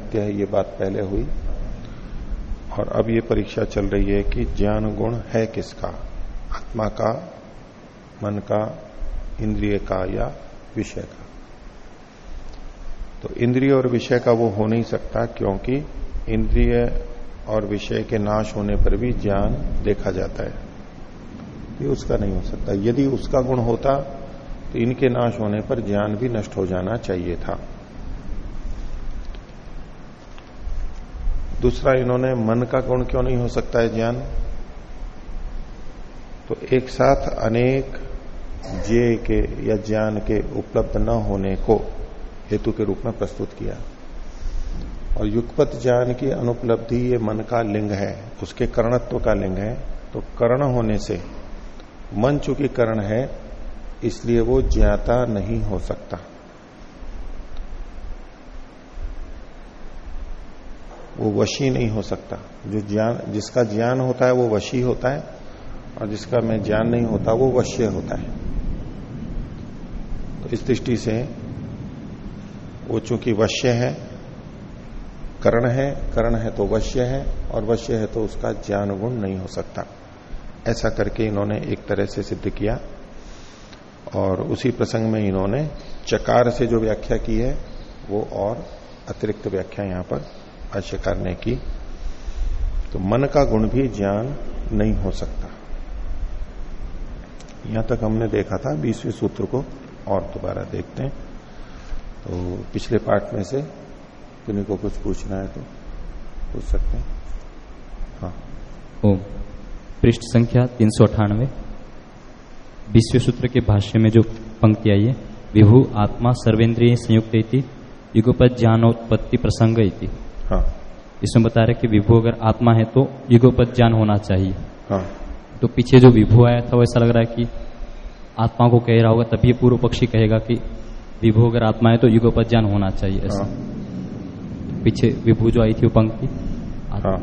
अनित्य है, ये बात पहले हुई। और अब ये परीक्षा चल रही है कि ज्ञान गुण है किसका? आत्मा का, मन का, इंद्रिय का या विषय का? तो इंद्रिय और विषय का वो हो नहीं सकता क्योंकि इंद्रिय और विषय के नाश होने पर भी ज्ञान देखा जाता है। ये उसका नहीं हो सकता। यदि उसका गुण होता तो इनके नाश होने पर ज्ञान भी नष्ट हो जाना चाहिए था। दूसरा इन्होंने मन का गुण क्यों नहीं हो सकता है ज्ञान? तो एक साथ अनेक जे के या ज्ञान के उपलब्ध न होने को हेतु के रूप में प्रस्तुत किया। और युगपत ज्ञान की अनुपलब्धि ये मन का लिंग है, उसके कर्णत्व का लिंग है। तो कर्ण होने से मन चूँकि कर्ण है, इसलिए वो ज्ञाता नहीं हो सकता। वो वशी नहीं हो सकता। जो ज्ञान, जिसका ज्ञान होता है वो वशी होता है, और जिसका में ज्ञान नहीं होता वो वश्य होता है। तो इस दृष्टि से वो चूँकि वश्य है, करण है, कर्ण है तो वश्य है, और वश्य है तो उसका ज्ञान गुण नहीं हो सकता। ऐसा करके इन्होंने एक तरह से सिद्ध किया, और उसी प्रसंग में इन्होंने चकार से जो व्याख्या की है, वो और अतिरिक्त व्याख्या यहाँ पर भाष्यकार ने की तो मन का गुण भी ज्ञान नहीं हो सकता। यहाँ तक हमने देखा था, बीसवें सूत्र को और दोबारा देखते हैं। तो पिछले पार्ट में से किन्हीं को कुछ पूछना है तो पूछ सकते हैं। हाँ। ओम। पृष्ठ संख्या तीन सौ अठानवे। बीसवें सूत्र के भाष्य में जो पंक्ति आई है, विभु आत्मा सर्वेंद्रिय संयुक्त युगोपत ज्ञानोत्पत्ति प्रसंग हाँ। इसमें बता रहे कि विभु अगर आत्मा है तो युगोपत ज्ञान होना चाहिए। हाँ। तो पीछे जो विभु आया था वो ऐसा लग रहा है कि आत्मा को कह रहा होगा तभी पूर्व पक्षी कहेगा कि विभु अगर आत्मा है तो युगोपत ज्ञान होना चाहिए ऐसा। हाँ। पीछे विभु जो आई थी वो पंक्ति। हाँ।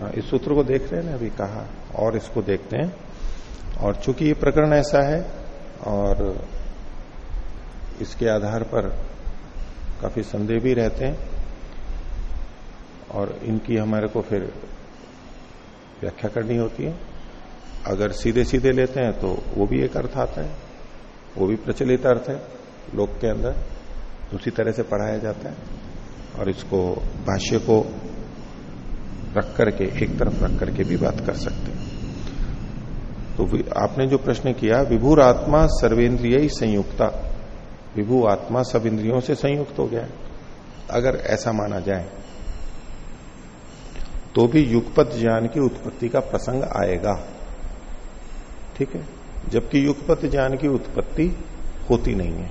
हाँ इस सूत्र को देख रहे हैं ना अभी कहा और इसको देखते हैं। और चूँकि ये प्रकरण ऐसा है और इसके आधार पर काफ़ी संदेह भी रहते हैं। और इनकी हमारे को फिर व्याख्या करनी होती है। अगर सीधे सीधे लेते हैं तो वो भी एक अर्थ आता है, वो भी प्रचलित अर्थ है लोक के अंदर। उसी तरह से पढ़ाया जाता है और इसको भाष्य को रख करके, एक तरफ़ रख करके भी बात कर सकते हैं। तो आपने जो प्रश्न किया विभुर आत्मा सर्वेंद्रिय संयुक्ता। विभु आत्मा सब इंद्रियों से संयुक्त हो गया अगर ऐसा माना जाए तो भी युगपत ज्ञान की उत्पत्ति का प्रसंग आएगा। ठीक है? जबकि युगपत ज्ञान की उत्पत्ति होती नहीं है।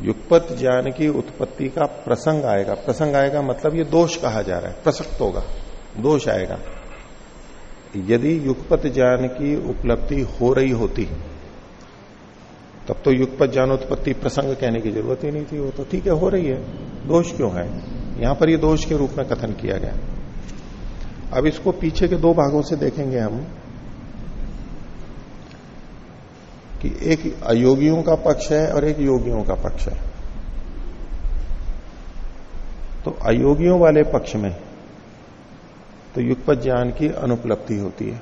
युगपत ज्ञान की उत्पत्ति का प्रसंग आएगा। प्रसंग आएगा मतलब ये दोष कहा जा रहा है, प्रसक्त होगा। दोष आएगा। यदि युगपत ज्ञान की उपलब्धि हो रही होती तब तो युगपत ज्ञानोत्पत्ति प्रसंग कहने की ज़रूरत ही नहीं थी, वो तो ठीक है, हो रही है। दोष क्यों है? यहाँ पर ये दोष के रूप में कथन किया गया। अब इसको पीछे के दो भागों से देखेंगे हम कि एक अयोगियों का पक्ष है और एक योगियों का पक्ष है। तो अयोगियों वाले पक्ष में तो युगपत ज्ञान की अनुपलब्धि होती है।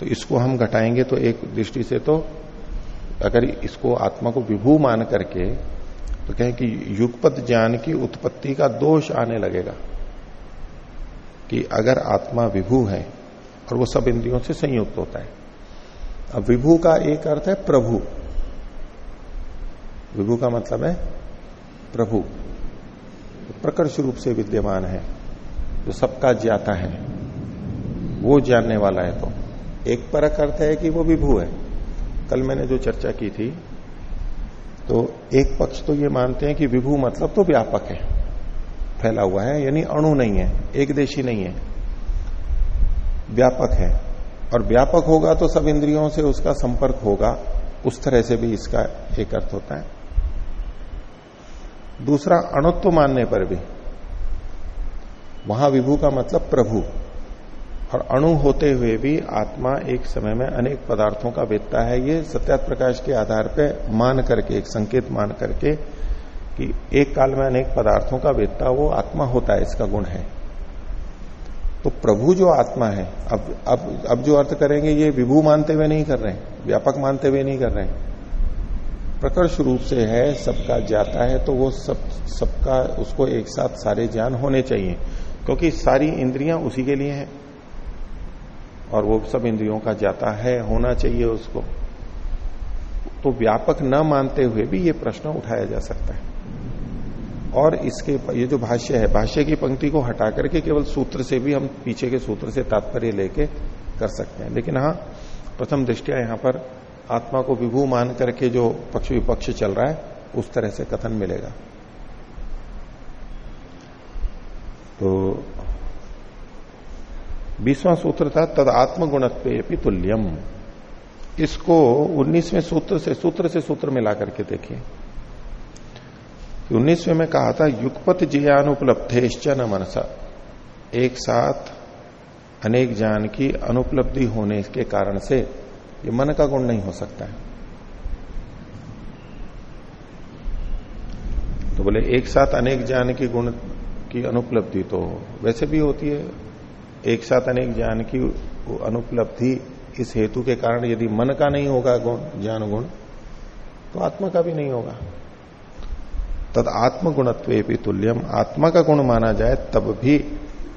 तो इसको हम घटाएँगे तो एक दृष्टि से तो अगर इसको आत्मा को विभू मान करके तो कहें कि युगपत ज्ञान की उत्पत्ति का दोष आने लगेगा कि अगर आत्मा विभू है, और वो सब इंद्रियों से संयुक्त होता है। अब विभू का एक अर्थ है प्रभु। विभू का मतलब है प्रभु। प्रकर्ष रूप से विद्यमान है, जो सबका ज्ञाता है, वो जानने वाला है तो। एक परक अर्थ है कि वो विभू है। कल मैंने जो चर्चा की थी तो एक पक्ष तो ये मानते हैं कि विभू मतलब तो व्यापक है, फैला हुआ है, यानी अणु नहीं है, एक देशी नहीं है, व्यापक है। और व्यापक होगा तो सब इंद्रियों से उसका संपर्क होगा, उस तरह से भी इसका एक अर्थ होता है। दूसरा, अणुत्व मानने पर भी, वहाँ विभू का मतलब प्रभु। और अणु होते हुए भी आत्मा एक समय में अनेक पदार्थों का वेदता है। ये सत्यात प्रकाश के आधार पर मान करके, एक संकेत मान करके कि एक काल में अनेक पदार्थों का वेदता वो आत्मा होता है, इसका गुण है। तो प्रभु जो आत्मा है, अब अब अब जो अर्थ करेंगे, ये विभू मानते हुए नहीं कर रहे व्यापक मानते हुए नहीं कर रहे हैं। प्रकर्ष रूप से है, सबका जाता है तो वो सब, सबका, उसको एक साथ सारे ज्ञान होने चाहिए, क्योंकि सारी इंद्रियाँ उसी के लिए हैं। और वो सब इंद्रियों का जाता है, होना चाहिए उसको। तो व्यापक न मानते हुए भी ये प्रश्न उठाया जा सकता है। और इसके ये जो भाष्य है, भाष्य की पंक्ति को हटा करके केवल सूत्र से भी हम पीछे के सूत्र से तात्पर्य लेके कर सकते हैं। लेकिन हाँ प्रथम दृष्टिया यहाँ पर आत्मा को विभू मान करके जो पक्ष विपक्ष चल रहा है, उस तरह से कथन मिलेगा। तो बीसवां सूत्र था, तद आत्मगुणत्व तुल्यम। इसको उन्नीसवें सूत्र से सूत्र से सूत्र मिला करके देखिए। उन्नीसवें में कहा था युगपत जियानुपलब्धेश्च न मनसा। एक साथ अनेक ज्ञान की अनुपलब्धि होने के कारण से ये मन का गुण नहीं हो सकता है। तो बोले, एक साथ अनेक ज्ञान की गुण, की अनुपलब्धि तो वैसे भी होती है एक साथ अनेक ज्ञान की अनुपलब्धि इस हेतु के कारण यदि मन का नहीं होगा गुण, ज्ञान गुण तो आत्मा का भी नहीं होगा। तद आत्मगुणत्व तुल्यम। आत्मा का गुण माना जाए तब भी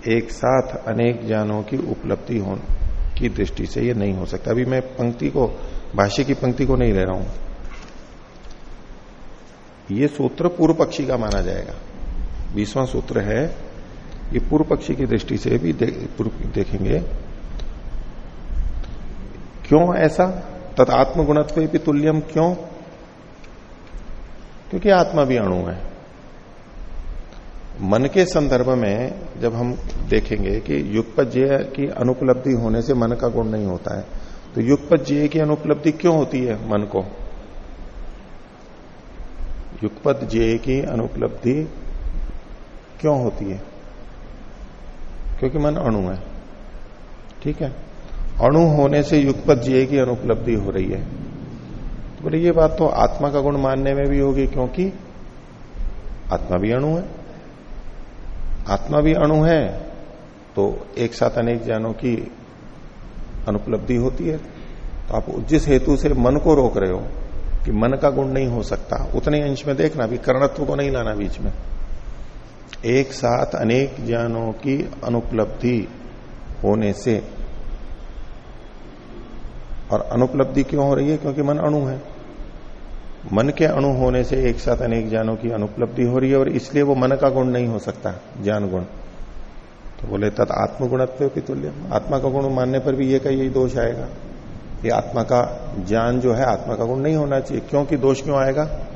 एक साथ अनेक ज्ञानों की उपलब्धि हो की दृष्टि से यह नहीं हो सकता। अभी मैं पंक्ति को, भाष्य की पंक्ति को नहीं ले रहा हूँ। ये सूत्र पूर्व पक्षी का माना जाएगा। बीसवां सूत्र है ये पूर्व पक्षी की दृष्टि से भी दे, देखेंगे। क्यों ऐसा? तत्आत्म गुणत्व भी तुल्यम क्यों? क्योंकि आत्मा भी अणु है। मन के संदर्भ में जब हम देखेंगे कि युगपज्य की अनुपलब्धि होने से मन का गुण नहीं होता है तो युगपज्य की अनुपलब्धि क्यों होती है मन को? युगपद जे की अनुपलब्धि क्यों होती है? क्योंकि मन अणु है। ठीक है? अणु होने से युगपत जे की अनुपलब्धि हो रही है। तो बोले, ये बात तो आत्मा का गुण मानने में भी होगी, क्योंकि आत्मा भी अणु है। आत्मा भी अणु है तो एक साथ अनेक ज्ञानों की अनुपलब्धि होती है। तो आप जिस हेतु से मन को रोक रहे हो, कि मन का गुण नहीं हो सकता, उतने अंश में देखना भी कर्णत्व को नहीं लाना बीच में। एक साथ अनेक ज्ञानों की अनुपलब्धि होने से। और अनुपलब्धि क्यों हो रही है? क्योंकि मन अणु है। मन के अणु होने से एक साथ अनेक ज्ञानों की अनुपलब्धि हो रही है और इसलिए वो मन का गुण नहीं हो सकता, ज्ञान गुण। तो बोले, तत् आत्मगुणत्व की तुल्य आत्मा का गुण मानने पर भी ये का यही दोष आएगा ये आत्मा का ज्ञान जो है, आत्मा का गुण नहीं होना चाहिए। क्योंकि दोष क्यों आएगा?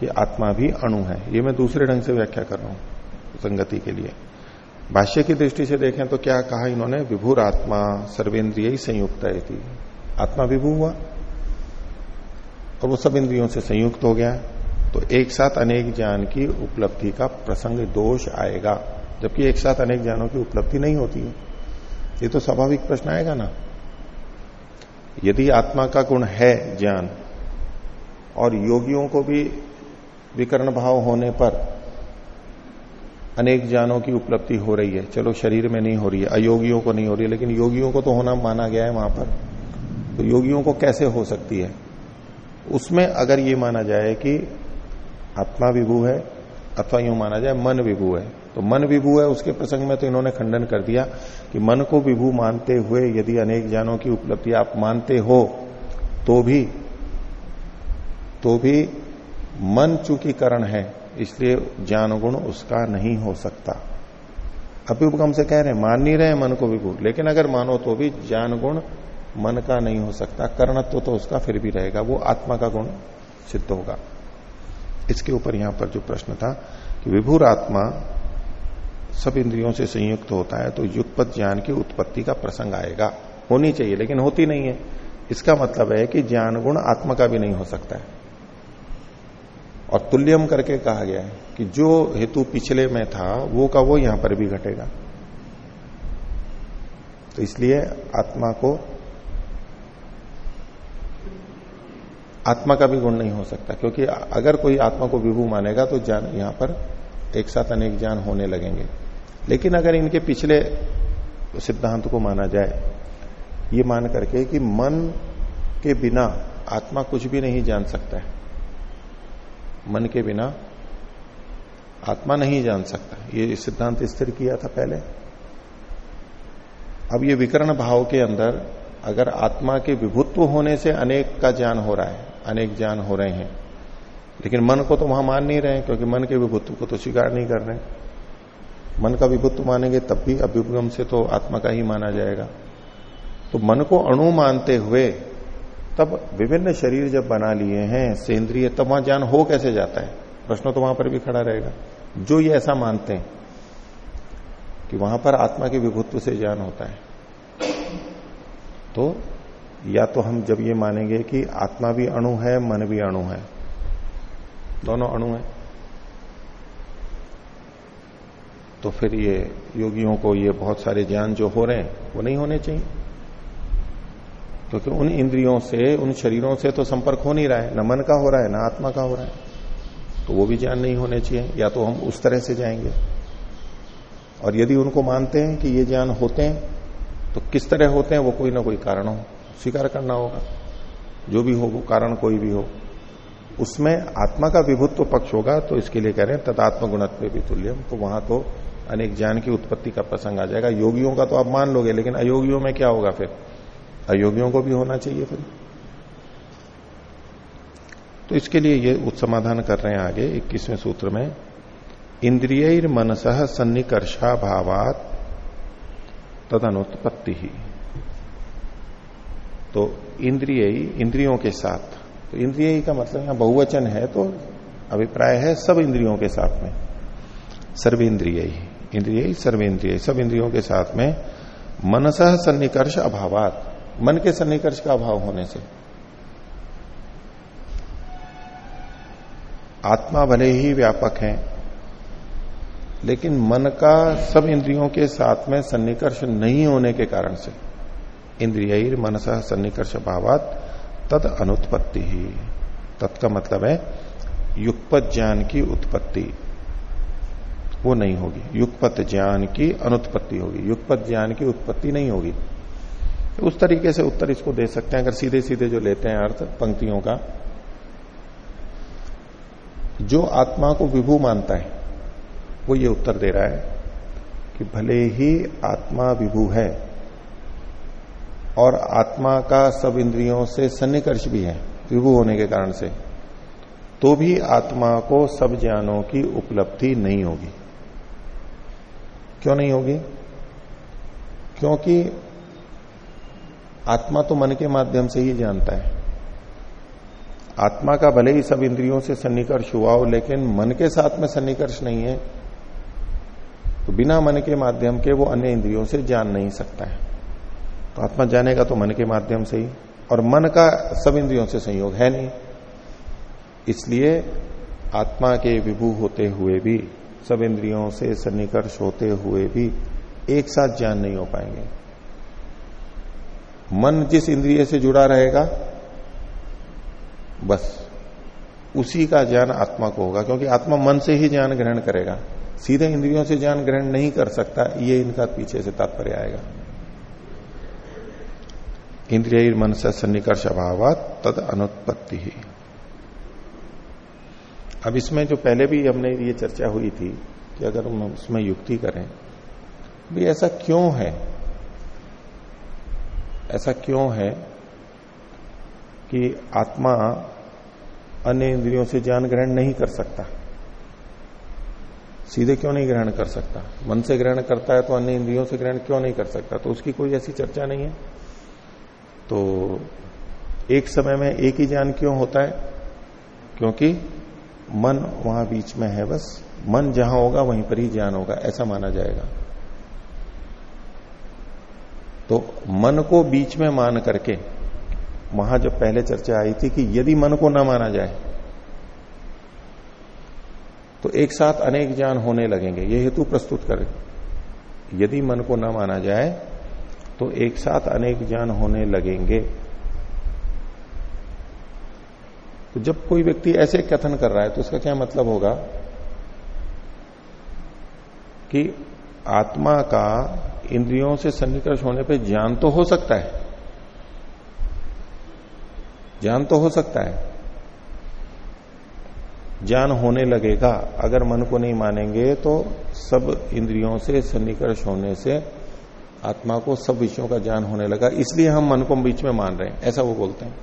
कि आत्मा भी अणु है। ये मैं दूसरे ढंग से व्याख्या कर रहा हूँ संगति के लिए। भाष्य की दृष्टि से देखें तो क्या कहा इन्होंने? विभुर आत्मा सर्वेन्द्रिय संयुक्त है आत्मा विभू हुआ। और वो सब इंद्रियों से संयुक्त हो गया। तो एक साथ अनेक ज्ञान की उपलब्धि का प्रसंग दोष आएगा। जबकि एक साथ अनेक ज्ञानों की उपलब्धि नहीं होती है। ये तो स्वाभाविक प्रश्न आएगा ना? यदि आत्मा का गुण है ज्ञान, और योगियों को भी विकर्ण भाव होने पर अनेक ज्ञानों की उपलब्धि हो रही है। चलो, शरीर में नहीं हो रही है। अयोगियों को नहीं हो रही है, लेकिन योगियों को तो होना माना गया है वहाँ पर। तो योगियों को कैसे हो सकती है? उसमें अगर ये माना जाए कि आत्मा विभू है, अथवा यूँ माना जाए, मन विभू है। तो मन विभू है, उसके प्रसंग में तो इन्होंने खंडन कर दिया कि मन को विभू मानते हुए यदि अनेक ज्ञानों की उपलब्धि आप मानते हो तो भी तो भी मन चूँकि करण है इसलिए ज्ञान गुण उसका नहीं हो सकता। अभ्युपगम से कह रहे हैं मान नहीं रहे मन को विभू लेकिन अगर मानो तो भी ज्ञान गुण मन का नहीं हो सकता कर्णत्व तो, तो उसका फिर भी रहेगा वो आत्मा का गुण सिद्ध होगा। इसके ऊपर यहाँ पर जो प्रश्न था कि विभुर आत्मा सब इंद्रियों से संयुक्त होता है तो युगपत ज्ञान की उत्पत्ति का प्रसंग आएगा। होनी चाहिए लेकिन होती नहीं है। इसका मतलब है कि ज्ञान गुण आत्मा का भी नहीं हो सकता है। और तुल्यम करके कहा गया है कि जो हेतु पिछले में था, वो का वो यहाँ पर भी घटेगा। तो इसलिए आत्मा को, आत्मा का भी गुण नहीं हो सकता, क्योंकि अगर कोई आत्मा को विभू मानेगा तो ज्ञान यहाँ पर एक साथ अनेक ज्ञान होने लगेंगे। लेकिन अगर इनके पिछले सिद्धांत को माना जाए, ये मान करके कि मन के बिना आत्मा कुछ भी नहीं जान सकता है। मन के बिना आत्मा नहीं जान सकता। ये सिद्धांत स्थिर किया था पहले। अब ये विकर्ण भाव के अंदर अगर आत्मा के विभुत्व होने से अनेक का ज्ञान हो रहा है, अनेक ज्ञान हो रहे हैं, लेकिन मन को तो वहाँ मान नहीं रहे क्योंकि मन के विभुत्व को तो स्वीकार नहीं कर रहे मन का विभुत्व मानेंगे तब भी अभ्युपगम से तो आत्मा का ही माना जाएगा। तो मन को अणु मानते हुए तब विभिन्न शरीर जब बना लिए हैं, सेंद्रीय, तब वहाँ ज्ञान हो कैसे जाता है? प्रश्न तो वहाँ पर भी खड़ा रहेगा। जो ये ऐसा मानते हैं कि वहाँ पर आत्मा के विभुत्व से ज्ञान होता है तो या तो हम जब ये मानेंगे कि आत्मा भी अणु है, मन भी अणु है, दोनों अणु है तो फिर ये योगियों को ये बहुत सारे ज्ञान जो हो रहे हैं, वो नहीं होने चाहिए। क्योंकि उन इंद्रियों से, उन शरीरों से तो संपर्क हो नहीं रहा है, न मन का हो रहा है, न आत्मा का हो रहा है। तो वो भी ज्ञान नहीं होने चाहिए, या तो हम उस तरह से जाएँगे। और यदि उनको मानते हैं कि ये ज्ञान होते हैं तो किस तरह होते हैं, वो कोई ना कोई कारण हो, स्वीकार करना होगा। जो भी हो, वो कारण कोई भी हो। उसमें आत्मा का विभुत्व पक्ष होगा तो इसके लिए कह रहे हैं तदात्म गुणत्व भी तुल्यम तो वहाँ तो अनेक ज्ञान की उत्पत्ति का प्रसंग आ जाएगा। योगियों का तो आप मान लोगे, लेकिन अयोगियों में क्या होगा फिर? अयोगियों को भी होना चाहिए फिर। तो इसके लिए ये उत्समाधान कर रहे हैं आगे, इक्कीसवें सूत्र में इंद्रिय मनस सन्निकर्षा भावात तदनुत्पत्ति। ही तो इंद्रिय, इंद्रियों के साथ तो इंद्रिय का मतलब यहाँ बहुवचन है तो अभिप्राय है सब इंद्रियों के साथ में। सर्वेन्द्रिय इंद्रिय सर्वेन्द्रिय सब इंद्रियों के साथ में मनस सन्निकर्ष अभावात। मन के सन्निकर्ष का अभाव होने से। आत्मा भले ही व्यापक है, लेकिन मन का सब इंद्रियों के साथ में सन्निकर्ष नहीं होने के कारण से इंद्रिय मनस सन्निकर्ष भावात तद अनुत्पत्ति ही। तत्का मतलब है युगपत ज्ञान की उत्पत्ति। वो नहीं होगी। युगपत ज्ञान की अनुत्पत्ति होगी। युगपत ज्ञान की उत्पत्ति नहीं होगी। उस तरीके से उत्तर इसको दे सकते हैं। अगर सीधे सीधे जो लेते हैं अर्थ, पंक्तियों का, जो आत्मा को विभू मानता है, वो ये उत्तर दे रहा है कि भले ही आत्मा विभू है और आत्मा का सब इंद्रियों से सन्निकर्ष भी है, विभू होने के कारण से तो भी आत्मा को सब ज्ञानों की उपलब्धि नहीं होगी। क्यों नहीं होगी? क्योंकि आत्मा तो मन के माध्यम से ही जानता है। आत्मा का भले ही सब इंद्रियों से सन्निकर्ष हुआ हो, लेकिन मन के साथ में सन्निकर्ष नहीं है। तो बिना मन के माध्यम के वो अन्य इंद्रियों से जान नहीं सकता है। तो आत्मा जानेगा तो मन के माध्यम से ही, और मन का सब इंद्रियों से संयोग है नहीं। इसलिए आत्मा के विभू होते हुए भी, सब इंद्रियों से सन्निकर्ष होते हुए भी एक साथ ज्ञान नहीं हो पाएँगे। मन जिस इंद्रिय से जुड़ा रहेगा? बस। उसी का ज्ञान आत्मा को होगा, क्योंकि आत्मा मन से ही ज्ञान ग्रहण करेगा। सीधे इंद्रियों से ज्ञान ग्रहण नहीं कर सकता, ये इनका पीछे से तात्पर्य आएगा। इंद्रिय मन से सन्निकर्ष अभाव तद अनुत्पत्ति। ही अब इसमें जो पहले भी हमने ये चर्चा हुई थी कि अगर हम उसमें युक्ति करें, भी ऐसा क्यों है? ऐसा क्यों है कि आत्मा अन्य इंद्रियों से ज्ञान ग्रहण नहीं कर सकता? सीधे क्यों नहीं ग्रहण कर सकता? मन से ग्रहण करता है तो अन्य इंद्रियों से ग्रहण क्यों नहीं कर सकता? तो उसकी कोई ऐसी चर्चा नहीं है। तो एक समय में एक ही ज्ञान क्यों होता है? क्योंकि मन वहाँ बीच में है बस। मन जहाँ होगा वहीं पर ही ज्ञान होगा, ऐसा माना जाएगा। तो मन को बीच में मान करके, वहाँ जब पहले चर्चा आई थी कि यदि मन को ना माना जाए तो एक साथ अनेक ज्ञान होने लगेंगे। ये हेतु प्रस्तुत करें। यदि मन को न माना जाए तो एक साथ अनेक ज्ञान होने लगेंगे। तो जब कोई व्यक्ति ऐसे कथन कर रहा है तो उसका क्या मतलब होगा? कि आत्मा का इंद्रियों से सन्निकर्ष होने पे ज्ञान तो हो सकता है। ज्ञान तो हो सकता है। ज्ञान होने लगेगा। अगर मन को नहीं मानेंगे तो सब इंद्रियों से सन्निकर्ष होने से आत्मा को सब विषयों का ज्ञान होने लगा। इसलिए हम मन को बीच में मान रहे हैं। ऐसा वो बोलते हैं।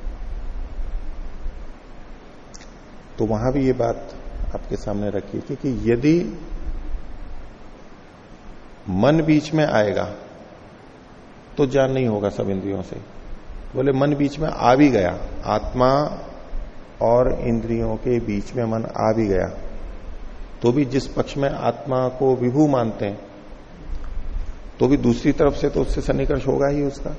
तो वहाँ भी ये बात आपके सामने रखी थी कि यदि मन बीच में आएगा तो ज्ञान नहीं होगा सब इंद्रियों से। बोले, मन बीच में आ भी गया, आत्मा और इंद्रियों के बीच में मन आ भी गया तो भी जिस पक्ष में आत्मा को विभू मानते हैं तो भी दूसरी तरफ़ से तो उससे सन्निकर्ष होगा ही उसका।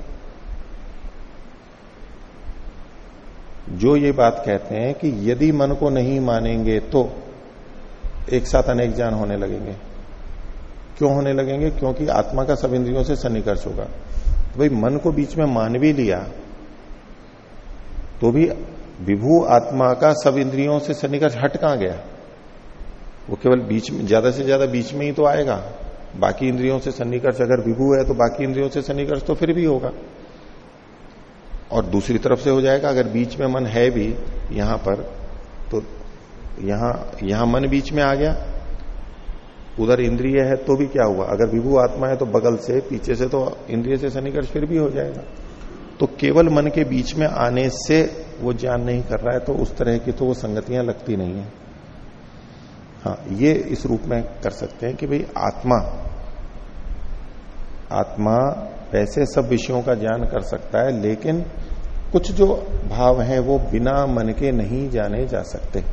जो ये बात कहते हैं कि यदि मन को नहीं मानेंगे तो एक साथ अनेक ज्ञान होने लगेंगे। क्यों होने लगेंगे? क्योंकि आत्मा का सब इंद्रियों से सन्निकर्ष होगा। तो भाई, मन को बीच में मान भी लिया तो भी विभू आत्मा का सब इंद्रियों से सन्निकर्ष हट कहाँ गया? वो केवल बीच में, ज़्यादा से ज़्यादा बीच में ही तो आएगा। बाकी इंद्रियों से सन्निकर्ष अगर विभू है तो बाकी इंद्रियों से सन्निकर्ष तो फिर भी होगा। और दूसरी तरफ़ से हो जाएगा, अगर बीच में मन है भी यहाँ पर तो यहाँ यहाँ मन बीच में आ गया उधर इंद्रिय है तो भी क्या हुआ? अगर विभू आत्मा है तो बगल से, पीछे से तो इंद्रिय से सन्निकर्ष फिर भी हो जाएगा। तो केवल मन के बीच में आने से वो ज्ञान नहीं कर रहा है तो उस तरह की तो वो संगतियाँ लगती नहीं है। हाँ ये इस रूप में कर सकते हैं कि भाई आत्मा आत्मा वैसे सब विषयों का ज्ञान कर सकता है, लेकिन कुछ जो भाव हैं वो बिना मन के नहीं जाने जा सकते।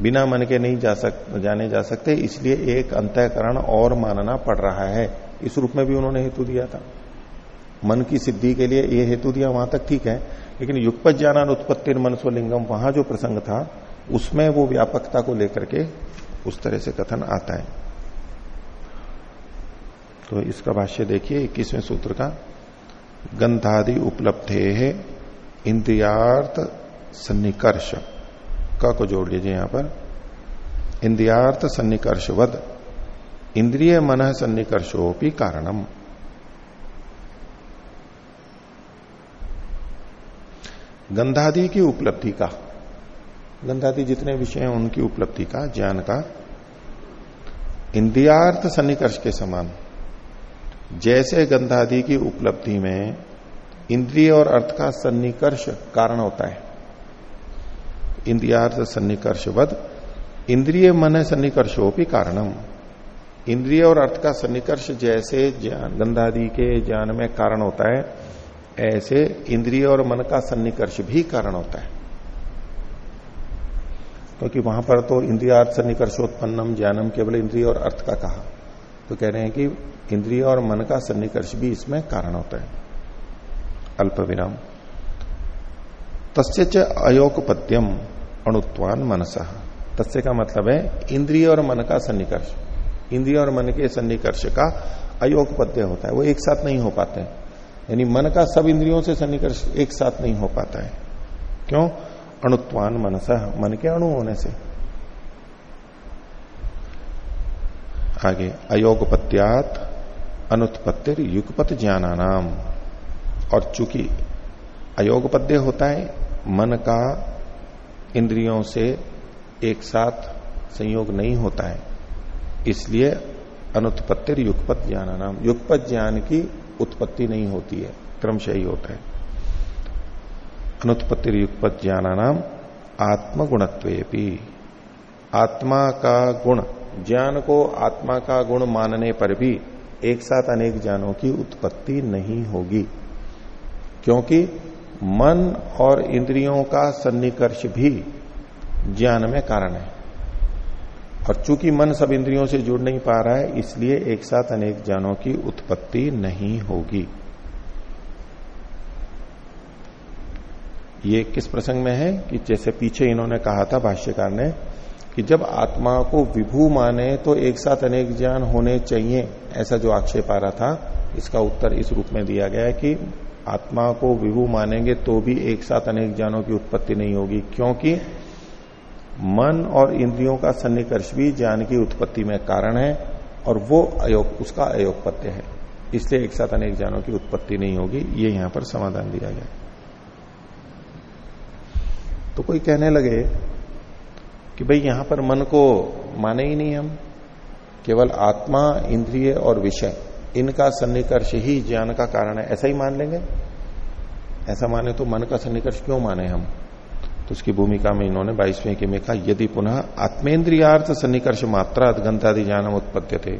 बिना मन के नहीं जा सक, जाने जा सकते, इसलिए एक अंतःकरण और मानना पड़ रहा है। इस रूप में भी उन्होंने हेतु दिया था। मन की सिद्धि के लिए ये हेतु दिया, वहाँ तक ठीक है। लेकिन युगपत ज्ञान उत्पत्ति मनसो लिंगम वहाँ जो प्रसंग था, उसमें वो व्यापकता को लेकर के उस तरह से कथन आता है। तो इसका भाष्य देखिए, इक्कीसवें सूत्र का, गंधादि उपलब्धे है इंद्रियार्थ सन्निकर्ष। का को जोड़ लीजिए यहाँ पर। इंद्रियार्थ सन्निकर्षवद, इंद्रिय मन सन्निकर्षोपी कारणम। गंधादि की उपलब्धि का, गंधादि जितने विषय हैं उनकी उपलब्धि का, ज्ञान का। इंद्रियार्थ सन्निकर्ष के समान, जैसे गंधादि की उपलब्धि में इंद्रिय और अर्थ का सन्निकर्ष कारण होता है इंद्रियार्थ सन्निकर्षवद, इंद्रिय मन सन्निकर्षो भी कारणम। इंद्रिय और अर्थ का सन्निकर्ष जैसे ज्ञान, गंधादि के ज्ञान में कारण होता है, ऐसे इंद्रिय और मन का सन्निकर्ष भी कारण होता है। क्योंकि तो वहाँ पर तो इंद्रियार्थ सन्निकर्षोत्पन्नम ज्ञानम केवल इंद्रिय और अर्थ का कहा। तो कह रहे हैं कि इंद्रिय और मन का सन्निकर्ष भी इसमें कारण होता है। अल्प विराम। तस्य अयोगपत्यम। अणुत्वान मनस। तस्य का मतलब है इंद्रिय और मन का सन्निकर्ष। इंद्रिय और मन के सन्निकर्ष का अयोगपत्य होता है, वो एक साथ नहीं हो पाते हैं। यानी मन का सब इंद्रियों से सन्निकर्ष एक साथ नहीं हो पाता है। क्यों? अणुत्वान मनस, मन के अणु होने से। आगे अयोगपत्यात अनुत्पत्तिर युगपत ज्ञानानाम। और चूँकि अयोगपद्य होता है, मन का इंद्रियों से एक साथ संयोग नहीं होता है। इसलिए अनुत्पत्तिर युगपत ज्ञान नाम युगपत ज्ञान की उत्पत्ति नहीं होती है, क्रमशः ही होता है। अनुत्पत्तिर युगपत ज्ञानानाम आत्मगुणत्वे आत्मा का गुण, ज्ञान को आत्मा का गुण मानने पर भी एक साथ अनेक ज्ञानों की उत्पत्ति नहीं होगी। क्योंकि मन और इंद्रियों का सन्निकर्ष भी ज्ञान में कारण है। और चूँकि मन सब इंद्रियों से जुड़ नहीं पा रहा है, इसलिए एक साथ अनेक ज्ञानों की उत्पत्ति नहीं होगी। ये किस प्रसंग में है कि जैसे पीछे इन्होंने कहा था, भाष्यकार ने, कि जब आत्मा को विभू माने तो एक साथ अनेक ज्ञान होने चाहिए, ऐसा जो आक्षेप आ रहा था, इसका उत्तर इस रूप में दिया गया है कि आत्मा को विभु मानेंगे तो भी एक साथ अनेक ज्ञानों की उत्पत्ति नहीं होगी, क्योंकि मन और इंद्रियों का सन्निकर्ष भी ज्ञान की उत्पत्ति में कारण है और वो अयोग, उसका अयोगपत्य है। इसलिए एक साथ अनेक ज्ञानों की उत्पत्ति नहीं होगी, ये यहाँ पर समाधान दिया गया। तो कोई कहने लगे कि भाई यहाँ पर मन को माने ही नहीं हम, केवल आत्मा, इंद्रिय और विषय। इनका सन्निकर्ष ही ज्ञान का कारण है। ऐसा ही मान लेंगे। ऐसा माने तो मन का सन्निकर्ष क्यों माने हम? तो उसकी भूमिका में इन्होंने बाईसवें के में कहा यदि पुनः आत्मेन्द्रियार्थ सन्निकर्ष मात्रा गंधादि ज्ञान उत्पत्ति थे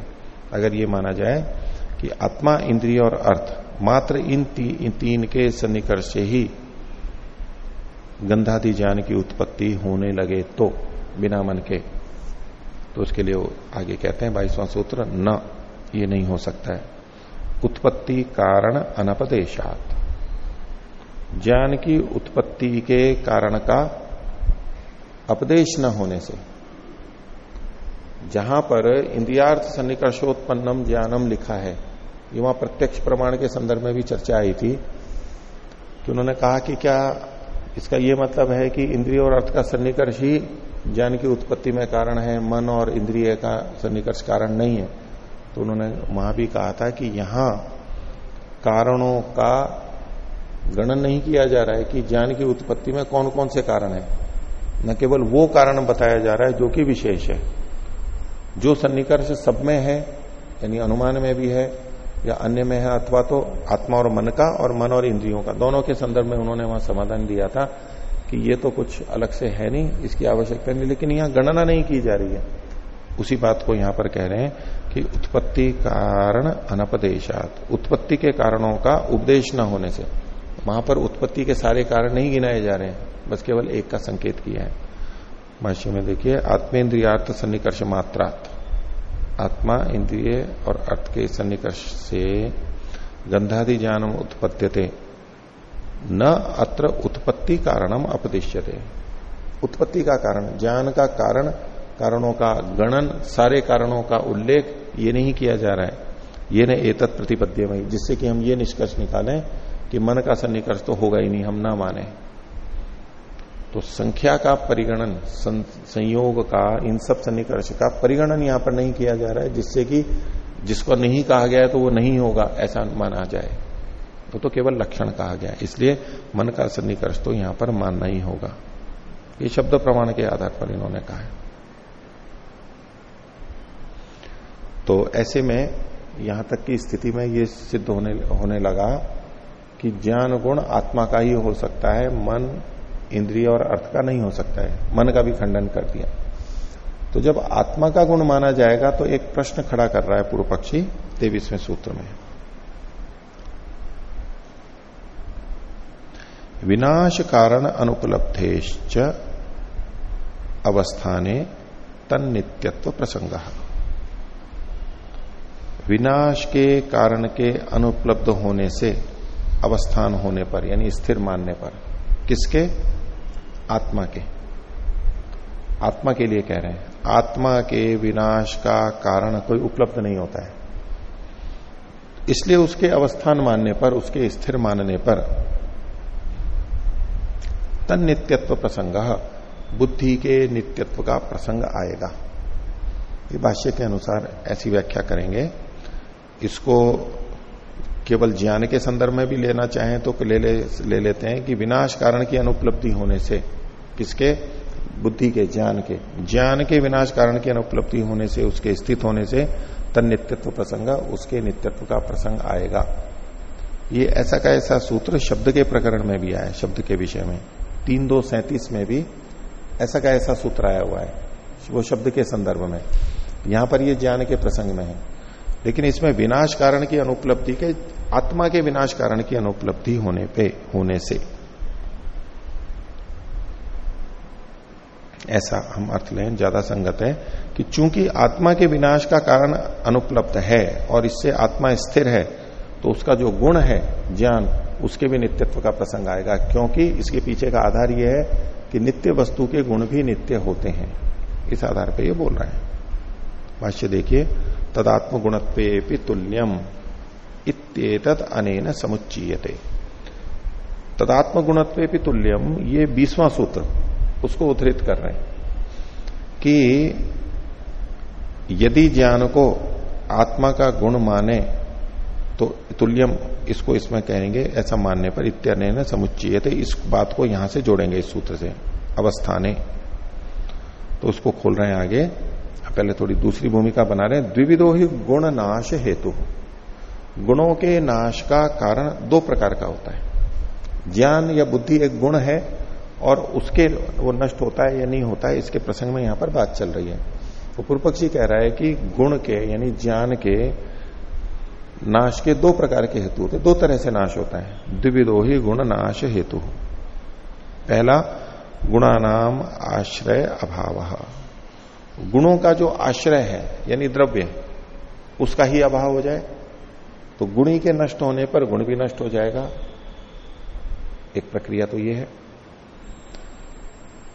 अगर ये माना जाए कि आत्मा इंद्रिय और अर्थ मात्र इन, ती, इन तीन के सन्निकर्ष से ही गंधादि ज्ञान की उत्पत्ति होने लगे तो बिना मन के तो उसके लिए आगे कहते हैं बाईसवां सूत्र न। ये नहीं हो सकता है। उत्पत्ति कारण अनपदेशात। ज्ञान की उत्पत्ति के कारण का अपदेश न होने से। जहाँ पर इंद्रियार्थ सन्निकर्षोत्पन्नम ज्ञानम लिखा है, ये वहाँ प्रत्यक्ष प्रमाण के संदर्भ में भी चर्चा आई थी कि उन्होंने कहा कि क्या इसका ये मतलब है कि इंद्रिय और अर्थ का सन्निकर्ष ही ज्ञान की उत्पत्ति में कारण है, मन और इंद्रिय का सन्निकर्ष कारण नहीं है। तो उन्होंने वहाँ भी कहा था कि यहाँ कारणों का गणन नहीं किया जा रहा है कि ज्ञान की उत्पत्ति में कौन कौन से कारण है। न केवल वो कारण बताया जा रहा है जो कि विशेष है। जो सन्निकर्ष सब में है, यानी अनुमान में भी है, या अन्य में है, अथवा तो आत्मा और मन का और मन और इंद्रियों का, दोनों के संदर्भ में उन्होंने वहाँ समाधान दिया था कि ये तो कुछ अलग से है नहीं, इसकी आवश्यकता नहीं, लेकिन यहाँ गणना नहीं की जा रही है। उसी बात को यहाँ पर कह रहे हैं। कि उत्पत्ति कारण अनपदेशात। उत्पत्ति के कारणों का उपदेश न होने से। वहाँ पर उत्पत्ति के सारे कारण नहीं गिनाए जा रहे हैं, बस केवल एक का संकेत किया है। भाष्य में देखिए, आत्मेन्द्रियार्थ सन्निकर्ष मात्रात। आत्मा इंद्रिय और अर्थ के सन्निकर्ष से गंधादि ज्ञान उत्पत्त्यते न अत्र उत्पत्ति कारणम अपदिश्यते। उत्पत्ति का कारण, ज्ञान का कारण, कारणों का गणन, सारे कारणों का उल्लेख ये नहीं किया जा रहा है। ये न एतत् प्रतिपद्य जिससे कि हम ये निष्कर्ष निकालें कि मन का सन्निकर्ष तो होगा ही नहीं, हम ना माने। तो संख्या का परिगणन संयोग का, इन सब सन्निकर्ष का परिगणन यहाँ पर नहीं किया जा रहा है, जिससे कि जिसको नहीं कहा गया है तो वो नहीं होगा, ऐसा माना जाए। वो तो केवल लक्षण कहा गया इसलिए मन का सन्निकर्ष तो यहाँ पर मानना ही होगा। ये शब्द प्रमाण के आधार पर इन्होंने कहा है। तो ऐसे में यहाँ तक की स्थिति में ये सिद्ध होने होने लगा कि ज्ञान गुण आत्मा का ही हो सकता है, मन इंद्रिय और अर्थ का नहीं हो सकता है। मन का भी खंडन कर दिया। तो जब आत्मा का गुण माना जाएगा तो एक प्रश्न खड़ा कर रहा है पूर्व पक्षी तेवीसवें सूत्र में। विनाश कारण अनुपलब्धेश्च अवस्थाने तन नित्यत्व प्रसंग। विनाश के कारण के अनुपलब्ध होने से, अवस्थान होने पर, यानी स्थिर मानने पर, किसके? आत्मा के। आत्मा के लिए कह रहे हैं। आत्मा के विनाश का कारण कोई उपलब्ध नहीं होता है। इसलिए उसके अवस्थान मानने पर, उसके स्थिर मानने पर तन नित्यत्व प्रसंग, बुद्धि के नित्यत्व का प्रसंग आएगा। ये भाष्य के अनुसार ऐसी व्याख्या करेंगे। इसको केवल ज्ञान के संदर्भ में भी लेना चाहें तो ले, ले, ले लेते हैं कि विनाश कारण की अनुपलब्धि होने से किसके? बुद्धि के ज्ञान के। ज्ञान के विनाश कारण की अनुपलब्धि होने से उसके स्थित होने से तन नित्यत्व प्रसंग उसके नित्यत्व का प्रसंग आएगा। ये ऐसा का ऐसा सूत्र शब्द के प्रकरण में भी आया शब्द के विषय में। तीन दो सैतीस में भी ऐसा का ऐसा सूत्र आया हुआ है वो शब्द के संदर्भ में। यहाँ पर ये ज्ञान के प्रसंग में है। लेकिन इसमें विनाश कारण की अनुपलब्धि के, आत्मा के विनाश कारण की अनुपलब्धि होने पे, होने से। ऐसा हम अर्थ लें ज़्यादा संगत है कि चूँकि आत्मा के विनाश का कारण अनुपलब्ध है और इससे आत्मा स्थिर है तो उसका जो गुण है, ज्ञान, उसके भी नित्यत्व का प्रसंग आएगा, क्योंकि इसके पीछे का आधार यह है कि नित्य वस्तु के गुण भी नित्य होते हैं। इस आधार पर यह बोल रहे हैं। भाष्य देखिए तदात्म गुणत्व तुल्यम इत्येतत अनेन समुच्चीयते। तदात्म गुणत्व तुल्यम ये बीसवां सूत्र उसको उद्धृत कर रहे हैं कि यदि ज्ञान को आत्मा का गुण माने तो तुल्यम इसको इसमें कहेंगे, ऐसा मानने पर इत्यादि न समुच्चय थे इस बात को यहाँ से जोड़ेंगे इस सूत्र से, अवस्थाने। तो उसको खोल रहे हैं आगे। पहले थोड़ी दूसरी भूमिका बना रहे हैं। द्विविधो ही गुण नाश हेतु। गुणों के नाश का कारण दो प्रकार का होता है। ज्ञान या बुद्धि एक गुण है और उसके वो नष्ट होता है या नहीं होता है, इसके प्रसंग में यहाँ पर बात चल रही है। तो पूर्व पक्षी कह रहा है कि गुण के, यानी ज्ञान के नाश के दो प्रकार के हेतु होते दो तरह से नाश होता है। द्विविधो ही गुण नाश हेतु। पहला, गुणानाम आश्रय अभाव। गुणों का जो आश्रय है, यानी द्रव्य, उसका ही अभाव हो जाए तो गुणी के नष्ट होने पर गुण भी नष्ट हो जाएगा। एक प्रक्रिया तो ये है।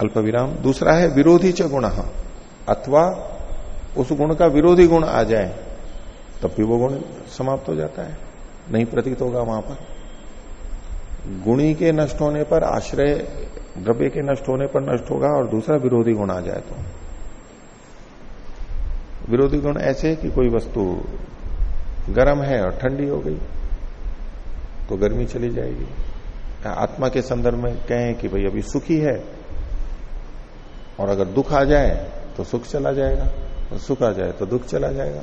अल्प विराम दूसरा है विरोधी च गुण। अथवा उस गुण का विरोधी गुण आ जाए, तब भी वो गुण समाप्त हो जाता है। नहीं प्रतीत होगा वहाँ पर। गुणी के नष्ट होने पर आश्रय, द्रव्य के नष्ट होने पर नष्ट होगा और दूसरा विरोधी गुण आ जाए तो। विरोधी गुण ऐसे है कि कोई वस्तु गर्म है और ठंडी हो गई तो गर्मी चली जाएगी। आत्मा के संदर्भ में कहें कि भाई अभी सुखी है, और अगर दुख आ जाए तो सुख चला जाएगा, और सुख आ जाए तो दुख चला जाएगा।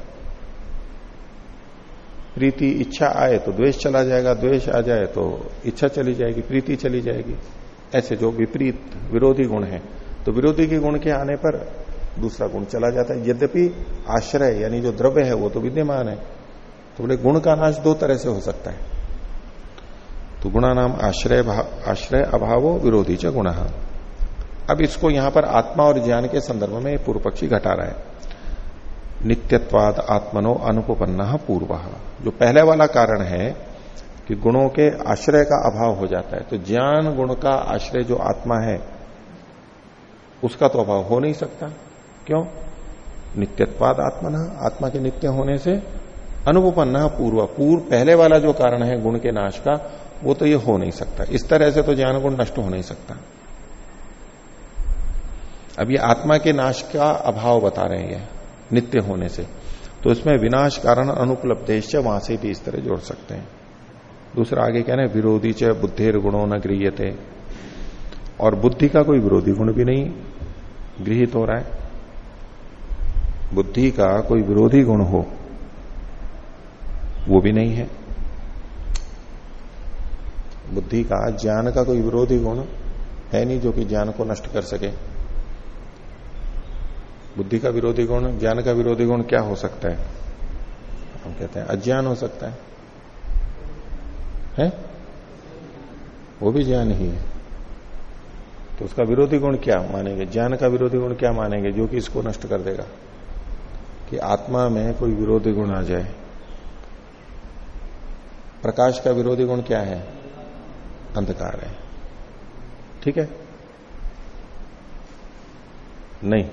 प्रीति इच्छा आए तो द्वेष चला जाएगा, द्वेष आ जाए तो इच्छा चली जाएगी, प्रीति चली जाएगी। ऐसे जो विपरीत विरोधी गुण है तो विरोधी के गुण के आने पर दूसरा गुण चला जाता है। यद्यपि आश्रय, यानी जो द्रव्य है, वो तो विद्यमान है। तो बोले, गुण का नाश दो तरह से हो सकता है। तो गुणा नाम आश्रय आश्रय अभावो विरोधी च गुण। अब इसको यहाँ पर आत्मा और ज्ञान के संदर्भ में पूर्व पक्षी घटा रहा है। नित्यत्वाद आत्मनो अनुपन्ना पूर्व। जो पहले वाला कारण है कि गुणों के आश्रय का अभाव हो जाता है तो ज्ञान गुण का आश्रय जो आत्मा है, उसका तो अभाव हो नहीं सकता। क्यों? नित्यत्वाद आत्मा आत्मना आत्मा के नित्य होने से अनुपन्ना पूर्व। पूर्व पहले वाला जो कारण है गुण के नाश का, वो तो ये हो नहीं सकता। इस तरह से तो ज्ञान गुण नष्ट हो नहीं सकता। अब ये आत्मा के नाश का अभाव बता रहे हैं नित्य होने से। तो इसमें विनाश कारण अनुपलब्धेश वहाँ से भी इस तरह जोड़ सकते हैं। दूसरा आगे कह रहे हैं, विरोधी च बुद्धेर गुणों न गृहते और बुद्धि का कोई विरोधी गुण भी नहीं, गृहित हो रहा है। बुद्धि का कोई विरोधी गुण हो, वो भी नहीं है। बुद्धि का, ज्ञान का कोई विरोधी गुण है नहीं जो कि ज्ञान को नष्ट कर सके। बुद्धि का विरोधी गुण, ज्ञान का विरोधी गुण क्या हो सकता है? हम कहते हैं अज्ञान हो सकता है। है? वो भी ज्ञान ही है। तो उसका विरोधी गुण क्या मानेंगे? ज्ञान का विरोधी गुण क्या मानेंगे जो कि इसको नष्ट कर देगा? कि आत्मा में कोई विरोधी गुण आ जाए। प्रकाश का विरोधी गुण क्या है? अंधकार है। ठीक है? नहीं।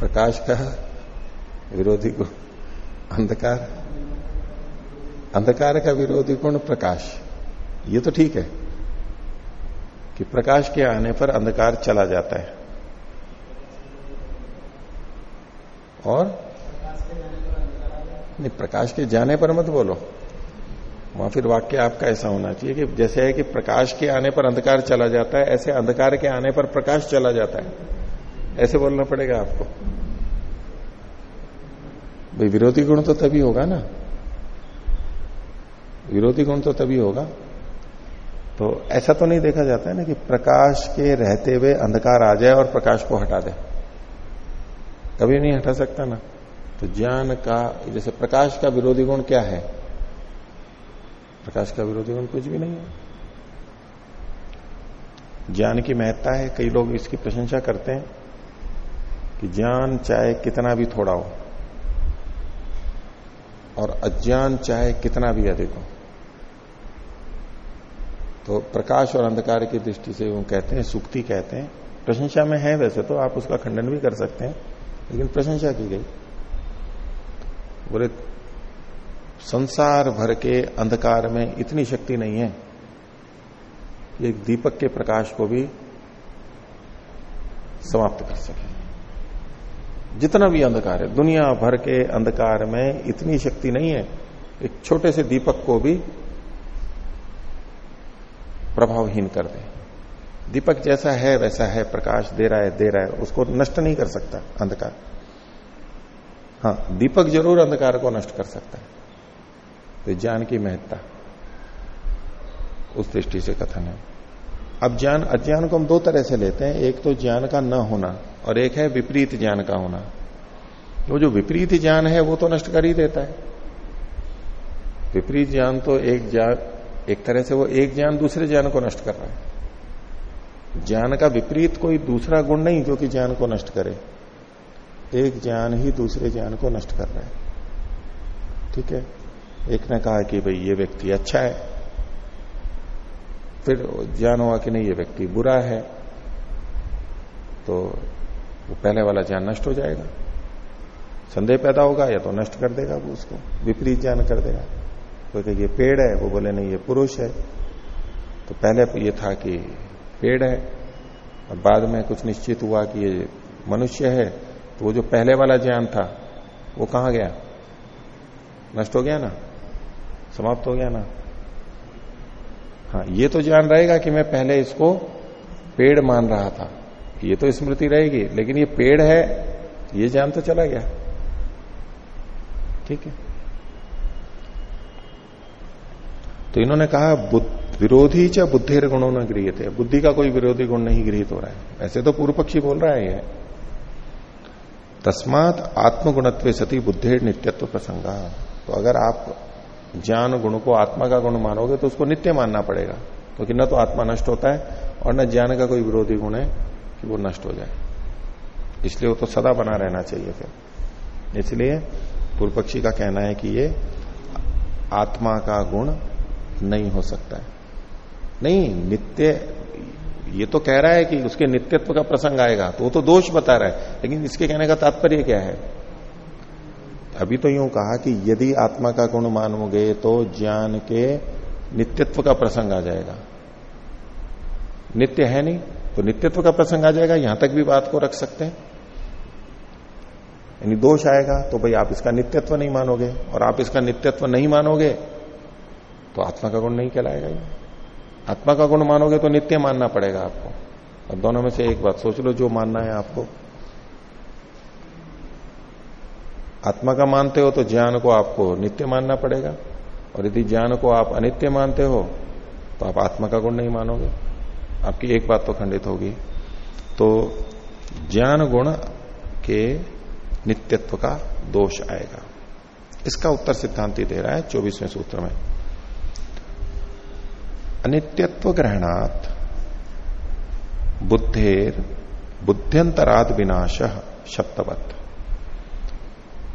प्रकाश का विरोधी गुण अंधकार। अंधकार का विरोधी गुण प्रकाश। ये तो ठीक है कि प्रकाश के आने पर अंधकार चला जाता है। और नहीं, प्रकाश के जाने पर मत बोलो। वहाँ फिर वाक्य आपका ऐसा होना चाहिए कि जैसे है कि प्रकाश के आने पर अंधकार चला जाता है, ऐसे अंधकार के आने पर प्रकाश चला जाता है। ऐसे बोलना पड़ेगा आपको। भाई, विरोधी गुण तो तभी होगा ना। विरोधी गुण तो तभी होगा। तो ऐसा तो नहीं देखा जाता है ना कि प्रकाश के रहते हुए अंधकार आ जाए और प्रकाश को हटा दे। कभी नहीं हटा सकता ना। तो ज्ञान का, जैसे प्रकाश का विरोधी गुण क्या है? प्रकाश का विरोधी गुण कुछ भी नहीं है। ज्ञान की महत्ता है, कई लोग इसकी प्रशंसा करते हैं कि ज्ञान चाहे कितना भी थोड़ा हो, और अज्ञान चाहे कितना भी अधिक हो। तो प्रकाश और अंधकार की दृष्टि से वो कहते हैं, सुक्ति कहते हैं। प्रशंसा में है वैसे तो आप उसका खंडन भी कर सकते हैं। लेकिन प्रशंसा की गई। बोले, संसार भर के अंधकार में इतनी शक्ति नहीं है एक दीपक के प्रकाश को भी समाप्त कर सके। जितना भी अंधकार है, दुनिया भर के अंधकार में इतनी शक्ति नहीं है, एक छोटे से दीपक को भी प्रभावहीन कर दे। दीपक जैसा है, वैसा है, प्रकाश दे रहा है, दे रहा है, उसको नष्ट नहीं कर सकता अंधकार। हाँ दीपक ज़रूर अंधकार को नष्ट कर सकता है। तो ज्ञान की महत्ता, उस दृष्टि से कथन है। अब ज्ञान, अज्ञान को हम दो तरह से लेते हैं, एक तो ज्ञान का न होना और एक है विपरीत ज्ञान का होना। वो जो विपरीत ज्ञान है, वो तो नष्ट कर ही देता है। विपरीत ज्ञान तो एक ज्ञान, एक तरह से वो एक ज्ञान दूसरे ज्ञान को नष्ट कर रहा है। ज्ञान का विपरीत कोई दूसरा गुण नहीं जो कि ज्ञान को नष्ट करे। एक ज्ञान ही दूसरे ज्ञान को नष्ट कर रहा है। ठीक है? एक ने कहा कि भाई ये व्यक्ति अच्छा है। फिर ज्ञान हुआ कि नहीं, ये व्यक्ति बुरा है। तो वो पहले वाला ज्ञान नष्ट हो जाएगा। संदेह पैदा होगा, या तो नष्ट कर देगा वो उसको। विपरीत ज्ञान कर देगा। कोई तो ये पेड़ है, वो बोले, नहीं, ये पुरुष है। तो पहले ये था कि पेड़ है। और बाद में कुछ निश्चित हुआ कि ये मनुष्य है तो वो जो पहले वाला ज्ञान था, वो कहा गया? नष्ट हो गया ना? समाप्त हो गया ना? हाँ ये तो ज्ञान रहेगा कि मैं पहले इसको पेड़ मान रहा था। ये तो स्मृति रहेगी, लेकिन ये पेड़ है, ये ज्ञान तो चला गया। ठीक है? तो इन्होंने कहा विरोधी च बुद्धि गुणों न गृह थे बुद्धि का कोई विरोधी गुण नहीं गृहित हो रहा है। ऐसे तो पूर्व पक्षी बोल रहा है। ये तस्मात आत्मगुणत्व सती बुद्धि नित्यत्व प्रसंगा। तो अगर आप ज्ञान गुण को आत्मा का गुण मानोगे तो उसको नित्य मानना पड़ेगा। क्योंकि तो न तो आत्मा नष्ट होता है और न ज्ञान का कोई विरोधी गुण है कि वो नष्ट हो जाए। इसलिए वो तो सदा बना रहना चाहिए फिर। इसलिए पूर्व पक्षी का कहना है कि ये आत्मा का गुण नहीं हो सकता है। नहीं, नित्य, ये तो कह रहा है कि उसके नित्यत्व का प्रसंग आएगा तो वो तो दोष बता रहा है, लेकिन इसके कहने का तात्पर्य क्या है? अभी तो यूँ कहा कि यदि आत्मा का गुण मानोगे तो ज्ञान के नित्यत्व का प्रसंग आ जाएगा। नित्य है नहीं तो नित्यत्व का प्रसंग आ जाएगा, यहाँ तक भी बात को रख सकते हैं। यानी दोष आएगा तो भाई आप इसका नित्यत्व नहीं मानोगे, और आप इसका नित्यत्व नहीं मानोगे तो आत्मा का गुण नहीं कहलाएगा ये। आत्मा का गुण मानोगे तो नित्य मानना पड़ेगा आपको। अब दोनों में से एक बात सोच लो, जो मानना है आपको। आत्मा का मानते हो तो ज्ञान को आपको नित्य मानना पड़ेगा। और यदि ज्ञान को आप अनित्य मानते हो तो आप आत्मा का गुण नहीं मानोगे। आपकी एक बात तो खंडित होगी। तो ज्ञान गुण के नित्यत्व का दोष आएगा। इसका उत्तर सिद्धांति दे रहा है चौबीसवें सूत्र में। अनित्यत्व ग्रहणात बुद्धेर बुद्ध्यंतराद विनाश शब्दवत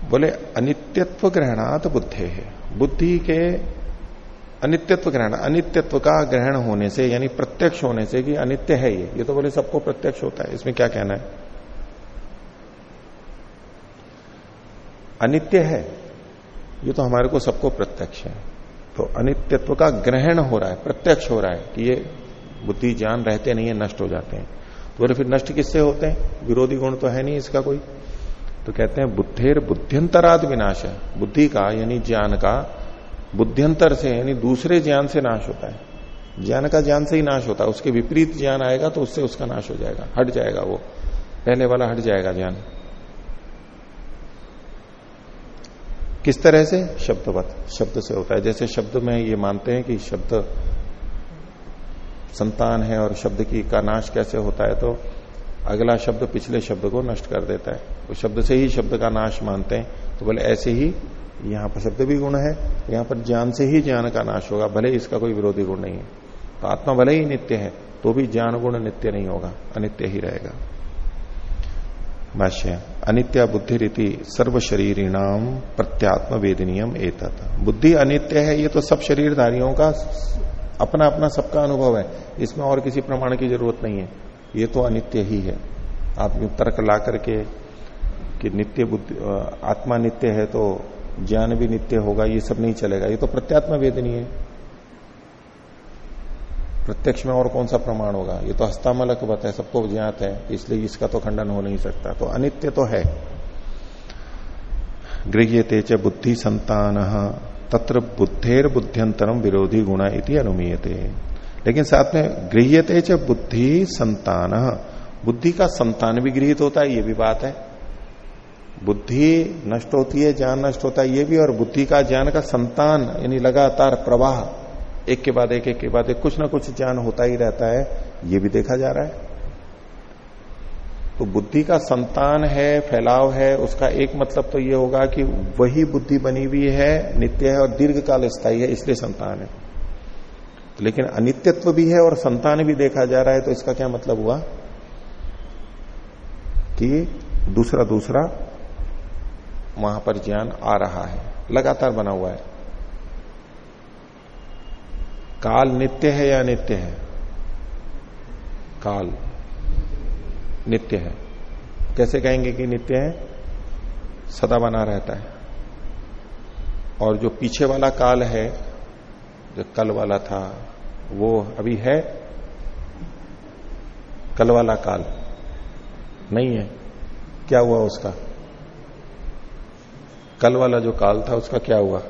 बोले अनित्यत्व ग्रहणात बुद्धे। है बुद्धि के अनित्यत्व ग्रहण अनित्यत्व का ग्रहण होने से, यानी प्रत्यक्ष होने से कि अनित्य है ये। ये तो बोले सबको प्रत्यक्ष होता है। इसमें क्या कहना है? अनित्य है, ये तो हमारे को सबको प्रत्यक्ष है। तो अनित्यत्व का ग्रहण हो रहा है, प्रत्यक्ष हो रहा है कि ये बुद्धि ज्ञान रहते नहीं है, नष्ट हो जाते हैं। तो बोले, फिर नष्ट किससे होते हैं? विरोधी गुण तो है नहीं इसका कोई। तो कहते हैं, बुद्धेर बुद्धियंतराद विनाश है। बुद्धि का यानी ज्ञान का बुद्धियंतर से यानी दूसरे ज्ञान से नाश होता है। ज्ञान का ज्ञान से ही नाश होता है। उसके विपरीत ज्ञान आएगा तो उससे उसका नाश हो जाएगा। हट जाएगा वो। पहले वाला हट जाएगा ज्ञान। किस तरह से? शब्दवत। शब्द से होता है। जैसे शब्द में ये मानते हैं कि शब्द संतान है और शब्द की का नाश कैसे होता है तो अगला शब्द पिछले शब्द को नष्ट कर देता है। वो शब्द से ही शब्द का नाश मानते हैं तो बोले ऐसे ही यहाँ पर शब्द भी गुण है यहाँ पर ज्ञान से ही ज्ञान का नाश होगा, भले इसका कोई विरोधी गुण नहीं है। तो आत्मा भले ही नित्य है तो भी ज्ञान गुण नित्य नहीं होगा, अनित्य ही रहेगा। भाष्य। अनित्य बुद्धि रीति सर्व शरीरिणाम प्रत्यात्म वेदनियम एक बुद्धि अनित्य है, ये तो सब शरीरधारियों का अपना अपना सबका अनुभव है। इसमें और किसी प्रमाण की ज़रूरत नहीं है। ये तो अनित्य ही है। आप तर्क ला करके कि नित्य बुद्धि आत्मा नित्य है तो ज्ञान भी नित्य होगा, ये सब नहीं चलेगा। ये तो प्रत्यात्म वेदनीय प्रत्यक्ष में और कौन सा प्रमाण होगा? ये तो हस्तामलक बत है, सबको ज्ञात है इसलिए इसका तो खंडन हो नहीं सकता। तो अनित्य तो है। गृह्यते च बुद्धि संतान तत्र बुद्धेर बुद्धियंतरम विरोधी गुणा इति अनुमीयते। लेकिन साथ में गृह्यते च बुद्धि संतान बुद्धि का संतान भी गृहित होता है, ये भी बात है। बुद्धि नष्ट होती है, ज्ञान नष्ट होता है, ये भी, और बुद्धि का ज्ञान का संतान, यानी लगातार प्रवाह एक के बाद एक एक के बाद एक, कुछ ना कुछ ज्ञान होता ही रहता है, ये भी देखा जा रहा है। तो बुद्धि का संतान है, फैलाव है, उसका एक मतलब तो ये होगा कि वही बुद्धि बनी हुई है, नित्य है और दीर्घ काल स्थायी है, इसलिए संतान है। लेकिन अनित्यत्व भी है और संतान भी देखा जा रहा है तो इसका क्या मतलब हुआ? कि दूसरा दूसरा वहाँ पर ज्ञान आ रहा है, लगातार बना हुआ है। काल नित्य है या नित्य है? काल। नित्य है। कैसे कहेंगे कि नित्य है? सदा बना रहता है। और जो पीछे वाला काल है, जो कल वाला था, वो अभी है? कल वाला काल। नहीं है। क्या हुआ उसका? कल वाला जो काल था, उसका क्या हुआ?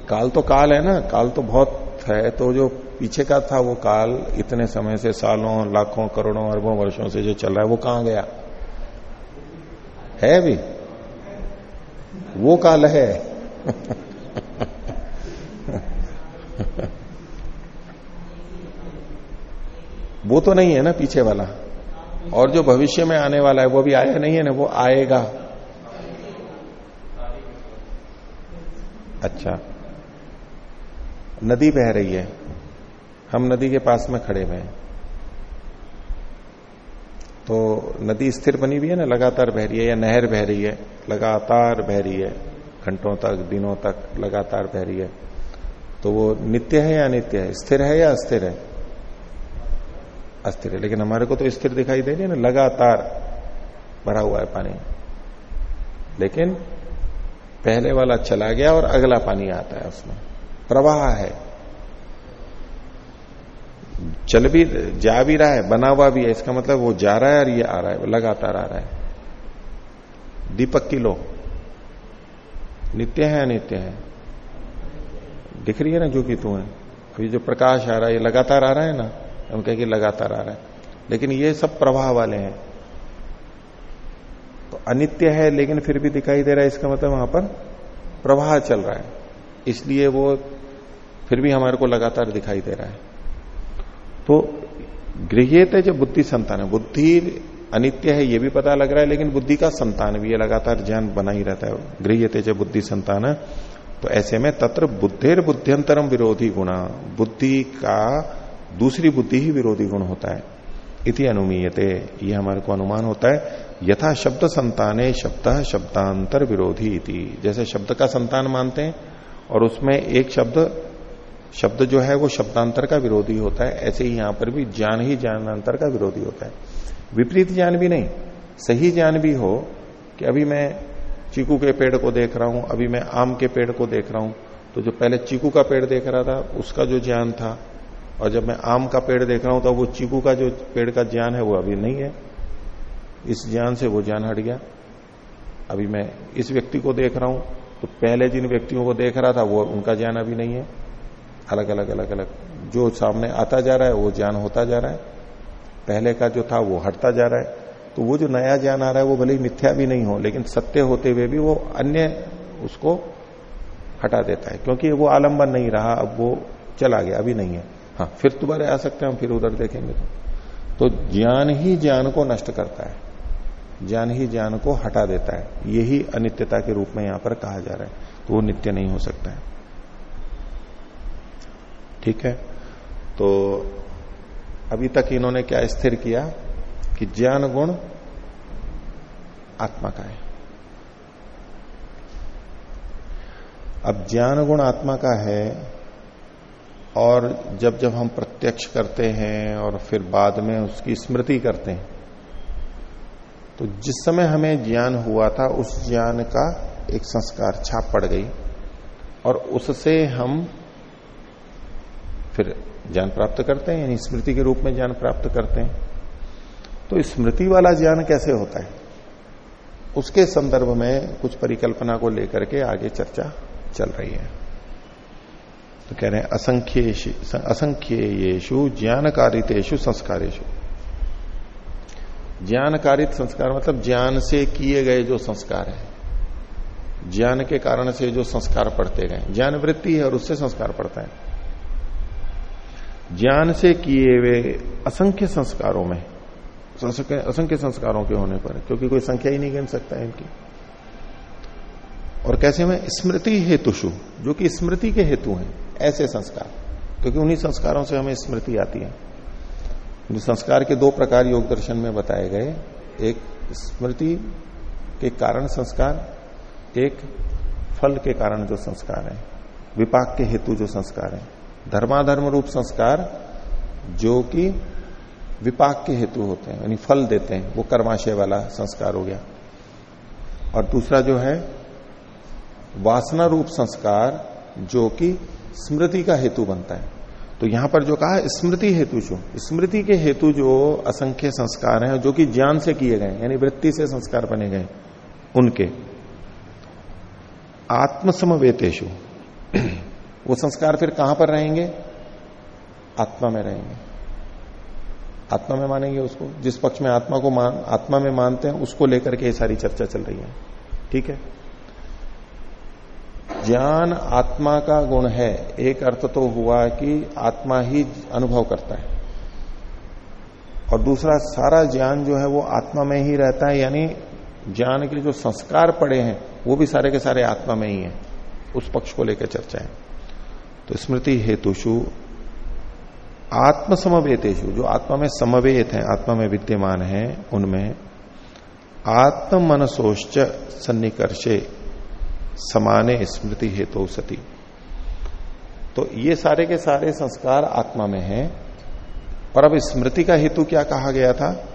काल तो काल है ना, काल तो बहुत है तो जो पीछे का था वो काल इतने समय से सालों, लाखों, करोड़ों, अरबों वर्षों से जो चल रहा है, वो कहाँ गया? है भी वो काल है। वो तो नहीं है ना पीछे वाला। और जो भविष्य में आने वाला है, वो भी आया नहीं है ना, वो आएगा। अच्छा। नदी बह रही है। हम नदी के पास में खड़े हुए हैं। तो नदी स्थिर बनी हुई है ना? लगातार बह रही है या नहर बह रही है? लगातार बह रही है। घंटों तक, दिनों तक लगातार बह रही है। तो वो नित्य है या अनित्य है? स्थिर है या अस्थिर है? अस्थिर है। लेकिन हमारे को तो स्थिर दिखाई दे रही है ना? लगातार भरा हुआ है पानी। लेकिन पहले वाला चला गया और अगला पानी आता है उसमें। प्रवाह है। चल भी, जा भी रहा है, बना हुआ भी है, इसका मतलब वो जा रहा है और ये आ रहा है, लगातार आ रहा है। दीपक की लो। नित्य है, अनित्य है। दिख रही है ना जो कि तू है? अभी जो प्रकाश आ रहा है, ये लगातार आ रहा है ना? हम कहेंगे लगातार आ रहा है। लेकिन ये सब प्रवाह वाले हैं। तो अनित्य है, लेकिन फिर भी दिखाई दे रहा है, इसका मतलब वहाँ पर प्रवाह चल रहा है। इसलिए वो फिर भी हमारे को लगातार दिखाई दे रहा है। तो गृहित जो बुद्धि संतान है। बुद्धि अनित्य है, ये भी पता लग रहा है, लेकिन बुद्धि का संतान भी है, लगातार ज्ञान बना ही रहता है। गृहित जो बुद्धि संतान है तो ऐसे में तत्र बुद्धेर बुद्धियंतरम विरोधी गुणा। बुद्धि का, दूसरी बुद्धि ही विरोधी गुण होता है। इति अनुमीयते, ये हमारे को अनुमान होता है, यथा शब्द संताने शब्द शब्दांतर विरोधी इति। जैसे शब्द का संतान मानते हैं, और उसमें एक शब्द शब्द जो है वो शब्दांतर का विरोधी होता है, ऐसे ही यहाँ पर भी ज्ञान ही ज्ञानांतर का विरोधी होता है। विपरीत ज्ञान भी नहीं, सही ज्ञान भी हो कि अभी मैं चीकू के पेड़ को देख रहा हूँ, अभी मैं आम के पेड़ को देख रहा हूँ तो जो पहले चीकू का पेड़ देख रहा था, उसका जो ज्ञान था, और जब मैं आम का पेड़ देख रहा हूँ तो वो चीकू का जो पेड़ का ज्ञान है, वो अभी नहीं है। इस ज्ञान से वो ज्ञान हट गया। अभी मैं इस व्यक्ति को देख रहा हूँ तो पहले जिन व्यक्तियों को देख रहा था, वो, उनका ज्ञान अभी नहीं है। अलग अलग अलग अलग, जो सामने आता जा रहा है, वो ज्ञान होता जा रहा है। पहले का जो था, वो हटता जा रहा है। तो वो जो नया ज्ञान आ रहा है, वो भले ही मिथ्या भी नहीं हो, लेकिन सत्य होते हुए भी वो अन्य उसको हटा देता है। क्योंकि वो आलंबन नहीं रहा, अब वो चला गया, अभी नहीं है। हाँ फिर दोबारा आ सकते हैं, हम फिर उधर देखेंगे तो। तो ज्ञान ही ज्ञान को नष्ट करता है। ज्ञान ही ज्ञान को हटा देता है। यही अनित्यता के रूप में यहाँ पर कहा जा रहा है। तो वो नित्य नहीं हो सकता है। ठीक है? तो अभी तक इन्होंने क्या स्थिर किया कि ज्ञान गुण आत्मा का है। अब ज्ञान गुण आत्मा का है और जब जब हम प्रत्यक्ष करते हैं और फिर बाद में उसकी स्मृति करते हैं तो जिस समय हमें ज्ञान हुआ था, उस ज्ञान का एक संस्कार छाप पड़ गई और उससे हम फिर ज्ञान प्राप्त करते हैं, यानी स्मृति के रूप में ज्ञान प्राप्त करते हैं। तो स्मृति वाला ज्ञान कैसे होता है? उसके संदर्भ में कुछ परिकल्पना को लेकर के आगे चर्चा चल रही है। तो कह रहे हैं असंख्य असंख्य येषु ज्ञानकारितेषु संस्कारेशु ज्ञानकारित संस्कार मतलब ज्ञान से किए गए जो संस्कार है। ज्ञान के कारण से जो संस्कार पढ़ते गए ज्ञान वृत्ति है और उससे संस्कार पड़ता है। ज्ञान से किए हुए असंख्य संस्कारों में असंख्य संस्कारों के होने पर, क्योंकि कोई संख्या ही नहीं गिन सकता है इनकी। और कैसे में? स्मृति हेतुषु, जो कि स्मृति के हेतु हैं, ऐसे संस्कार, क्योंकि उन्हीं संस्कारों से हमें स्मृति आती है। संस्कार के दो प्रकार योग दर्शन में बताए गए, एक स्मृति के कारण संस्कार, एक फल के कारण जो संस्कार है, विपाक के हेतु जो संस्कार है। धर्माधर्म रूप संस्कार जो कि विपाक के हेतु होते हैं, यानी फल देते हैं, वो कर्माशय वाला संस्कार हो गया। और दूसरा जो है, वासना रूप संस्कार जो कि स्मृति का हेतु बनता है। तो यहाँ पर जो कहा, स्मृति हेतु जो, स्मृति के हेतु जो असंख्य संस्कार हैं, जो कि ज्ञान से किए गए, यानी वृत्ति से संस्कार बने गए, उनके। आत्मसमवेतेशु वो संस्कार फिर कहाँ पर रहेंगे? आत्मा में रहेंगे। आत्मा में मानेंगे उसको। जिस पक्ष में आत्मा को मान, आत्मा में मानते हैं, उसको लेकर के ये सारी चर्चा चल रही है। ठीक है? ज्ञान आत्मा का गुण है। एक अर्थ तो हुआ कि आत्मा ही अनुभव करता है। और दूसरा, सारा ज्ञान जो है वो आत्मा में ही रहता है, यानी ज्ञान के जो संस्कार पड़े हैं, वो भी सारे के सारे आत्मा में ही है। उस पक्ष को लेकर चर्चा है। तो स्मृति हेतुषु आत्म समवेतेशु जो आत्मा में समवेत है, आत्मा में विद्यमान है, उनमें आत्म मनसोश्च सन्निकर्षे समाने स्मृति हेतु सती। तो ये सारे के सारे संस्कार आत्मा में हैं और अब स्मृति का हेतु क्या कहा गया था?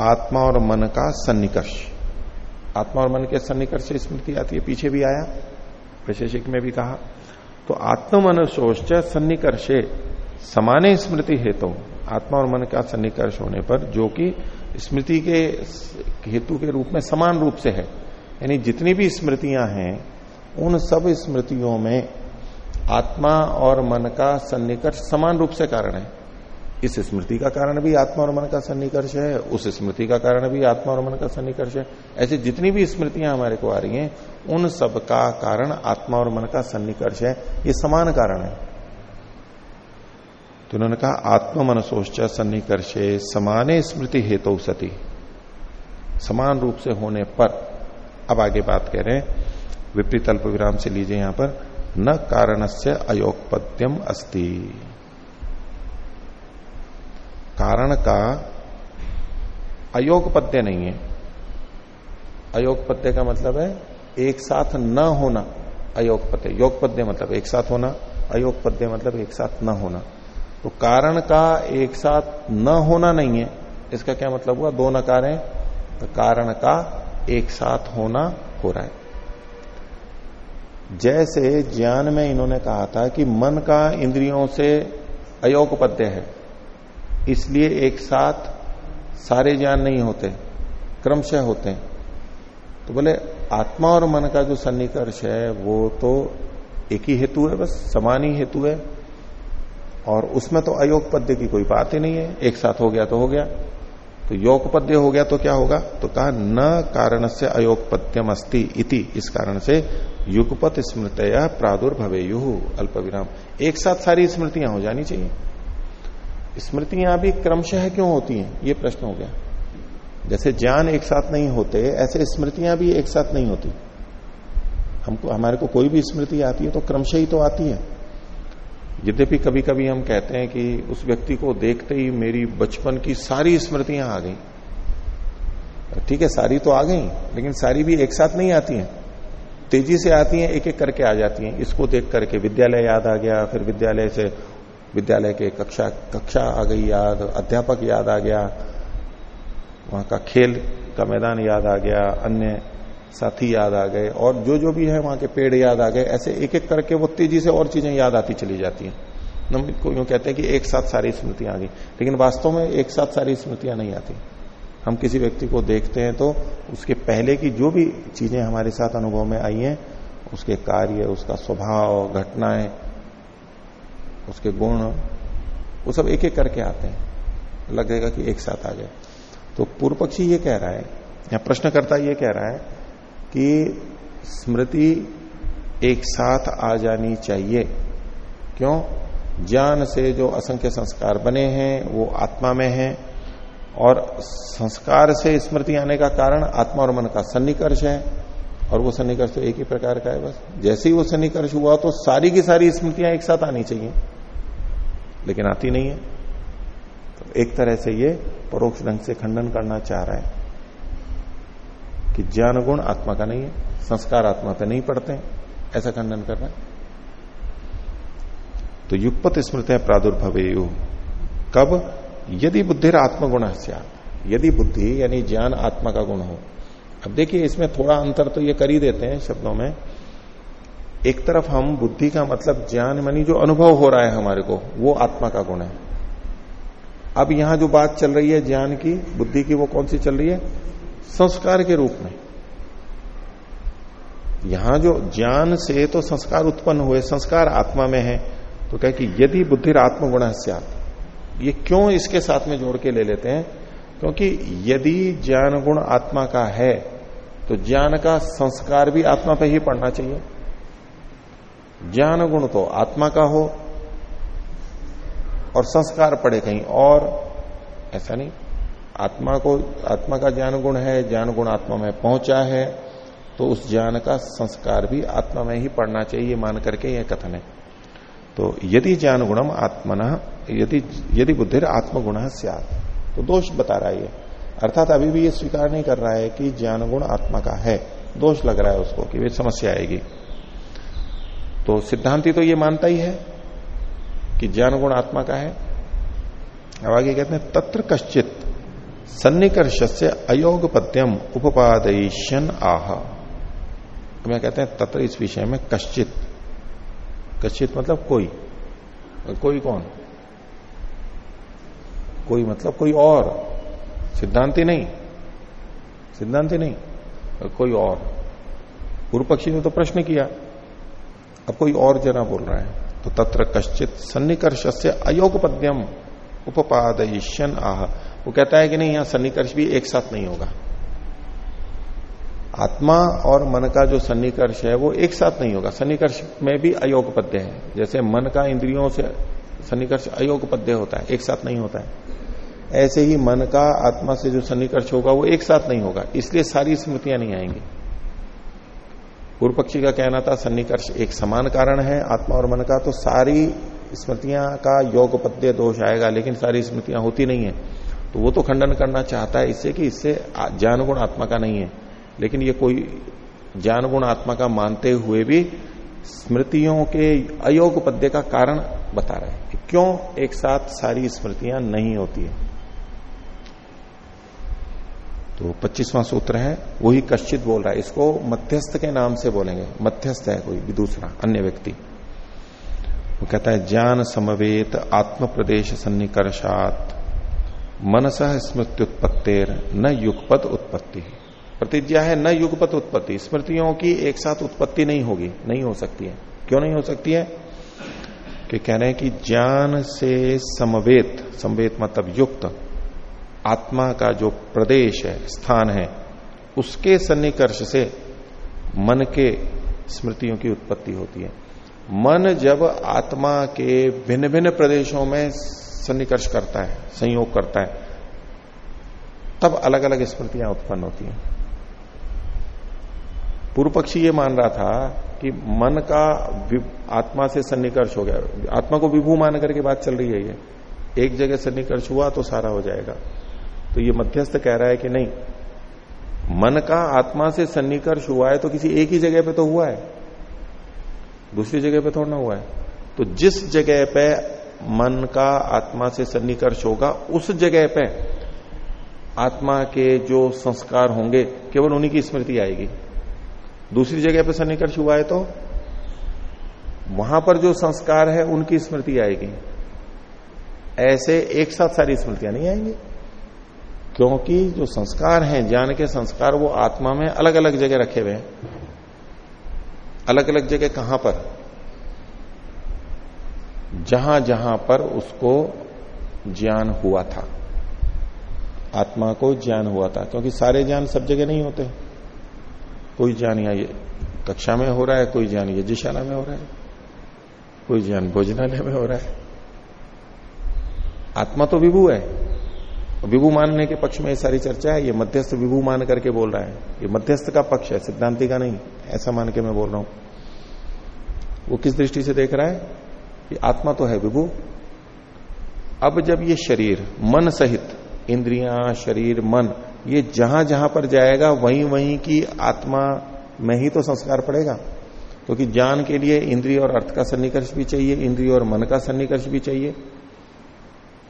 आत्मा और मन का सन्निकर्ष। आत्मा और मन के सन्निकर्ष से स्मृति आती है, पीछे भी आया, विशेषिक में भी कहा। तो आत्म मनसोश्च सन्निकर्षे समाने स्मृति हेतु। आत्मा और मन का सन्निकर्ष होने पर जो कि स्मृति के हेतु के रूप में समान रूप से है। यानी जितनी भी स्मृतियाँ हैं, उन सब स्मृतियों में आत्मा और मन का सन्निकर्ष समान रूप से कारण है। इस स्मृति का कारण भी आत्मा और मन का सन्निकर्ष है, उस स्मृति का कारण भी आत्मा और मन का सन्निकर्ष है। ऐसे जितनी भी स्मृतियाँ हमारे को आ रही हैं, उन सब का कारण आत्मा और मन का सन्निकर्ष है। ये समान कारण है। तो उन्होंने कहा, आत्म मनसोश्च सन्निकर्षे, समाने स्मृति हेतु सती। समान रूप से होने पर, अब आगे बात कह रहे हैं, विपरीत अल्प विराम से लीजिए यहाँ पर, न कारण से अयोगपद्यम अस्ति। कारण का अयोगपद्य नहीं है। अयोगपद्य का मतलब है एक साथ न होना। अयोगपद्य योगपद्य मतलब एक साथ होना। अयोगपद्य मतलब एक साथ न होना। तो कारण का एक साथ न होना नहीं है। इसका क्या मतलब हुआ? दो नकार। है तो कारण का एक साथ होना हो रहा है। जैसे ज्ञान में इन्होंने कहा था कि मन का इंद्रियों से अयोगपद्य है। इसलिए एक साथ सारे ज्ञान नहीं होते, क्रमशः होते हैं। तो बोले, आत्मा और मन का जो सन्निकर्ष है, वो तो एक ही हेतु है, बस समान ही हेतु है, और उसमें तो अयोग पद्य की कोई बात ही नहीं है। एक साथ हो गया तो हो गया तो योग पद्य हो गया तो क्या होगा? तो कहा, न कारण से अयोग पद्यम इति, इस कारण से युगपत स्मृतया प्रादुर्भवेयु अल्प विराम एक साथ सारी स्मृतियाँ हो जानी चाहिए। स्मृतियाँ भी क्रमशः क्यों होती हैं? ये प्रश्न हो गया। जैसे ज्ञान एक साथ नहीं होते, ऐसे स्मृतियाँ भी एक साथ नहीं होती। हमको, हमारे को कोई भी स्मृति आती है तो क्रमशः ही तो आती है। यद्यपि कभी कभी हम कहते हैं कि उस व्यक्ति को देखते ही मेरी बचपन की सारी स्मृतियाँ आ गई। ठीक है, सारी तो आ गई, लेकिन सारी भी एक साथ नहीं आती हैं। तेज़ी से आती हैं एक एक करके आ जाती हैं। इसको देख करके विद्यालय याद आ गया, फिर विद्यालय से विद्यालय के कक्षा कक्षा आ गई याद, अध्यापक याद आ गया, वहाँ का खेल का मैदान याद आ गया, अन्य साथी याद आ गए, और जो जो भी है वहाँ के पेड़ याद आ गए, ऐसे एक एक करके वो तेज़ी से और चीज़ें याद आती चली जाती हैं। हम को यूँ कहते हैं कि एक साथ सारी स्मृतियाँ आ गई, लेकिन वास्तव में एक साथ सारी स्मृतियाँ नहीं आती। हम किसी व्यक्ति को देखते हैं तो उसके पहले की जो भी चीज़ें हमारे साथ अनुभव में आई हैं, उसके कार्य, उसका स्वभाव, घटनाएँ उसके गुण, वो सब एक एक करके आते हैं। लगेगा कि एक साथ आ जाए। तो पूर्व पक्षी ये कह रहा है, या प्रश्नकर्ता ये कह रहा है कि स्मृति एक साथ आ जानी चाहिए। क्यों? ज्ञान से जो असंख्य संस्कार बने हैं, वो आत्मा में है, और संस्कार से स्मृति आने का कारण आत्मा और मन का सन्निकर्ष है, और वो सन्निकर्ष तो एक ही प्रकार का है बस। जैसे ही वो सन्निकर्ष हुआ तो सारी की सारी स्मृतियाँ एक साथ आनी चाहिए। लेकिन आती नहीं है। तो एक तरह से ये परोक्ष ढंग से खंडन करना चाह रहा है कि ज्ञान गुण आत्मा का नहीं है, संस्कार आत्मा पे नहीं पड़ते ऐसा खंडन कर रहा है। तो युगपत स्मृति प्रादुर्भवे कब? यदि बुद्धिर आत्मगुण यदि बुद्धि यानी ज्ञान आत्मा का गुण हो। अब देखिए इसमें थोड़ा अंतर तो ये कर ही देते हैं शब्दों में। एक तरफ़ हम बुद्धि का मतलब ज्ञान मानी जो अनुभव हो रहा है हमारे को, वो आत्मा का गुण है। अब यहाँ जो बात चल रही है ज्ञान की, बुद्धि की, वो कौन सी चल रही है? संस्कार के रूप में। यहाँ जो ज्ञान से तो संस्कार उत्पन्न हुए, संस्कार आत्मा में है तो कह कि यदि बुद्धि आत्म आत्मगुण ये क्यों इसके साथ में जोड़ के ले लेते हैं? क्योंकि यदि ज्ञान गुण आत्मा का है तो ज्ञान का संस्कार भी आत्मा पे ही पड़ना चाहिए। ज्ञान गुण तो आत्मा का हो और संस्कार पड़े कहीं और, ऐसा नहीं। आत्मा को, आत्मा का ज्ञान गुण है ज्ञान गुण आत्मा में पहुँचा है तो उस ज्ञान का संस्कार भी आत्मा में ही पड़ना चाहिए मान करके यह कथन है। तो यदि ज्ञान गुणम आत्मन, यदि यदि बुद्धिर आत्मगुण सियात तो दोष बता रहा है ये। अर्थात अभी भी ये स्वीकार नहीं कर रहा है कि ज्ञान गुण आत्मा का है। दोष लग रहा है उसको कि वे समस्या आएगी। तो सिद्धांति तो ये मानता ही है कि ज्ञान गुण आत्मा का है। अब आगे कहते हैं, तत्र कश्चित सन्निकर्ष से अयोग पद्यम उपादेशन आह मैं कहते हैं, तत्र इस विषय में कश्चित। कश्चित मतलब कोई। कोई कौन? कोई मतलब कोई और। सिद्धांति नहीं। सिद्धांति नहीं। कोई और। पूर्व पक्षी ने तो प्रश्न किया। अब कोई और जना बोल रहा है तो तत्र कश्चित सन्निकर्ष से अयोग पद्यम उपादयन आह। वो कहता है कि नहीं, यहाँ सन्निकर्ष भी एक साथ नहीं होगा। आत्मा और मन का जो सन्निकर्ष है, वो एक साथ नहीं होगा। सन्निकर्ष में भी अयोग पद्य है। जैसे मन का इंद्रियों से सन्निकर्ष अयोग पद्य होता है, एक साथ नहीं होता है। ऐसे ही मन का आत्मा से जो सन्निकर्ष होगा, वो एक साथ नहीं होगा। इसलिए सारी स्मृतियाँ नहीं आएँगी। पूर्व पक्षी का कहना था, सन्निकर्ष एक समान कारण है, आत्मा और मन का तो सारी स्मृतियाँ का योग पद्य दोष आएगा, लेकिन सारी स्मृतियाँ होती नहीं है। तो वो तो खंडन करना चाहता है इससे कि इससे ज्ञान गुण आत्मा का नहीं है। लेकिन ये कोई ज्ञान गुण आत्मा का मानते हुए भी स्मृतियों के अयोग पद्य का कारण बता रहा है क्यों एक साथ सारी स्मृतियाँ नहीं होती है। तो पच्चीसवां सूत्र है, वही कश्चित बोल रहा है। इसको मध्यस्थ के नाम से बोलेंगे। मध्यस्थ है कोई भी दूसरा, अन्य व्यक्ति। वो कहता है, ज्ञान समवेत आत्म प्रदेश सन्निकर्षात। मनस स्मृत्युत्पत्तेर, न युगपत उत्पत्ति। प्रतिज्ञा है, न युगपत उत्पत्ति। स्मृतियों की एक साथ उत्पत्ति नहीं होगी, नहीं हो सकती है। क्यों नहीं हो सकती है? कि कह रहे हैं कि ज्ञान से समवेत समवेत मतलब युक्त आत्मा का जो प्रदेश है, स्थान है, उसके सन्निकर्ष से मन के स्मृतियों की उत्पत्ति होती है। मन जब आत्मा के भिन्न भिन्न प्रदेशों में सन्निकर्ष करता है, संयोग करता है, तब अलग अलग स्मृतियाँ उत्पन्न होती हैं। पूर्व पक्षी ये मान रहा था कि मन का आत्मा से सन्निकर्ष हो गया। आत्मा को विभू मान करके बात चल रही है ये। एक जगह सन्निकर्ष हुआ तो सारा हो जाएगा। तो ये मध्यस्थ कह रहा है कि नहीं, मन का आत्मा से सन्निकर्ष हुआ है तो किसी एक ही जगह पे तो हुआ है, दूसरी जगह पे थोड़ा ना हुआ है। तो जिस जगह पे मन का आत्मा से सन्निकर्ष होगा, उस जगह पे आत्मा के जो संस्कार होंगे, केवल उन्हीं की स्मृति आएगी। दूसरी जगह पर सन्निकर्ष हुआ है तो वहाँ पर जो संस्कार है, उनकी स्मृति आएगी। ऐसे एक साथ सारी स्मृतियाँ नहीं आएँगी। क्योंकि जो संस्कार हैं, ज्ञान के संस्कार, वो आत्मा में अलग अलग जगह रखे हुए हैं। अलग अलग जगह कहाँ पर? जहाँ जहाँ पर उसको ज्ञान हुआ था। आत्मा को ज्ञान हुआ था, क्योंकि सारे ज्ञान सब जगह नहीं होते। कोई ज्ञान या ये कक्षा में हो रहा है, कोई ज्ञान ये जिशाला में हो रहा है, कोई ज्ञान भोजनालय में हो रहा है। आत्मा तो विभू है। विभू मानने के पक्ष में ये सारी चर्चा है, ये मध्यस्थ विभू मान करके बोल रहा है। ये मध्यस्थ का पक्ष है, सिद्धांति का नहीं, ऐसा मान के मैं बोल रहा हूँ। वो किस दृष्टि से देख रहा है? कि आत्मा तो है विभू। अब जब ये शरीर, मन सहित, इंद्रियाँ, शरीर, मन, ये जहाँ जहाँ पर जाएगा, वहीं वहीं की आत्मा में ही तो संस्कार पड़ेगा। क्योंकि तो ज्ञान के लिए इंद्रिय और अर्थ का सन्निकर्ष भी चाहिए, इंद्रिय और मन का सन्निकर्ष भी चाहिए।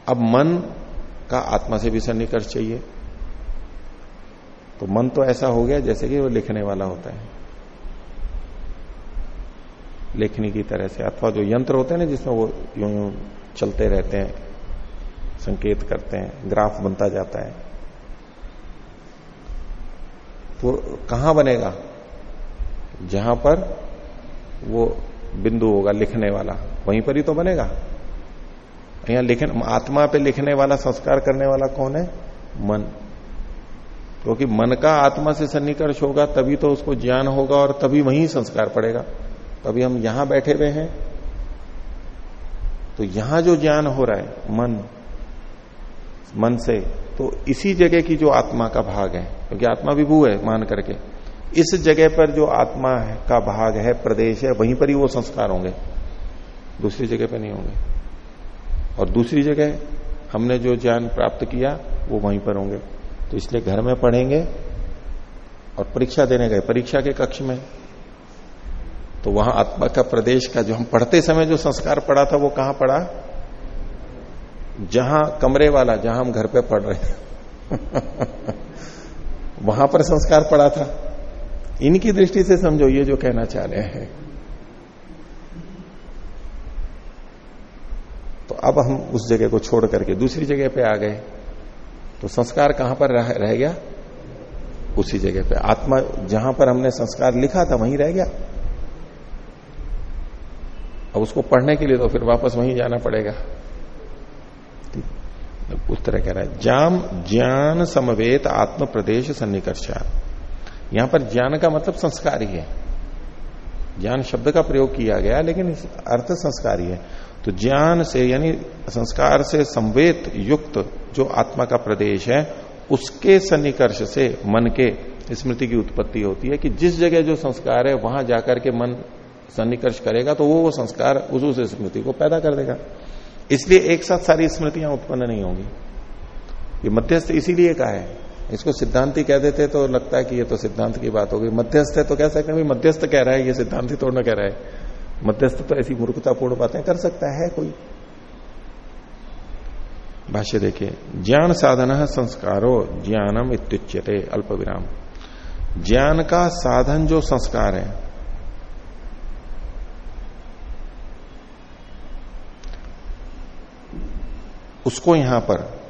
अब मन का आत्मा से भी सन्निकर्ष चाहिए। तो मन तो ऐसा हो गया जैसे कि वो लिखने वाला होता है। लेखनी की तरह से, अथवा जो यंत्र होते हैं ना जिसमें वो यूँ यूँ चलते रहते हैं, संकेत करते हैं, ग्राफ बनता जाता है। तो कहाँ बनेगा? जहाँ पर वो बिंदु होगा लिखने वाला, वहीं पर ही तो बनेगा। यहाँ लिखने, आत्मा पे लिखने वाला, संस्कार करने वाला कौन है? मन। क्योंकि तो मन का आत्मा से सन्निकर्ष होगा, तभी तो उसको ज्ञान होगा और तभी वहीं संस्कार पड़ेगा। तो अभी हम यहाँ बैठे हुए हैं। तो यहाँ जो ज्ञान हो रहा है, मन मन से तो इसी जगह की जो आत्मा का भाग है, क्योंकि आत्मा विभू है मान करके, इस जगह पर जो आत्मा का भाग है, प्रदेश है, वहीं पर ही वो संस्कार होंगे। दूसरी जगह पर नहीं होंगे। और दूसरी जगह हमने जो ज्ञान प्राप्त किया, वो वहीं पर होंगे। तो इसलिए घर में पढ़ेंगे और परीक्षा देने गए। परीक्षा के कक्ष में। तो वहाँ आत्मा का प्रदेश का जो हम पढ़ते समय जो संस्कार पड़ा था, वो कहाँ पड़ा जहाँ कमरे वाला, जहाँ हम घर पे पढ़ रहे वहाँ पर संस्कार पड़ा था। इनकी दृष्टि से समझो, ये जो कहना चाह रहे हैं। तो अब हम उस जगह को छोड़ करके दूसरी जगह पे आ गए। तो संस्कार कहाँ पर रह, रह गया? उसी जगह पे। आत्मा जहाँ पर हमने संस्कार लिखा था वहीं रह गया। अब उसको पढ़ने के लिए तो फिर वापस वहीं जाना पड़ेगा। उस तरह कह रहा है जाम ज्ञान समवेत आत्म प्रदेश सन्निकर्षा। यहाँ पर ज्ञान का मतलब संस्कार ही है। ज्ञान शब्द का प्रयोग किया गया लेकिन अर्थ संस्कार ही है। तो ज्ञान से, यानी संस्कार से संवेद युक्त जो आत्मा का प्रदेश है, उसके सन्निकर्ष से मन के स्मृति की उत्पत्ति होती है कि जिस जगह जो संस्कार है, वहाँ जाकर के मन सन्निकर्ष करेगा तो वो वो संस्कार उस उस स्मृति को पैदा कर देगा। इसलिए एक साथ सारी स्मृतियाँ उत्पन्न नहीं होंगी। ये मध्यस्थ इसीलिए कहा है। इसको सिद्धांति कह देते तो लगता है कि ये तो सिद्धांत की बात होगी मध्यस्थ है तो कह सकते हैं मध्यस्थ कह रहा है, ये सिद्धांति तोड़ना कह रहा है। मध्यस्थ तो ऐसी मूर्खतापूर्ण बातें कर सकता है कोई। भाष्य देखिए, ज्ञान साधन संस्कारो ज्ञानम इत्युच्यते अल्प विराम ज्ञान का साधन जो संस्कार है, उसको यहाँ पर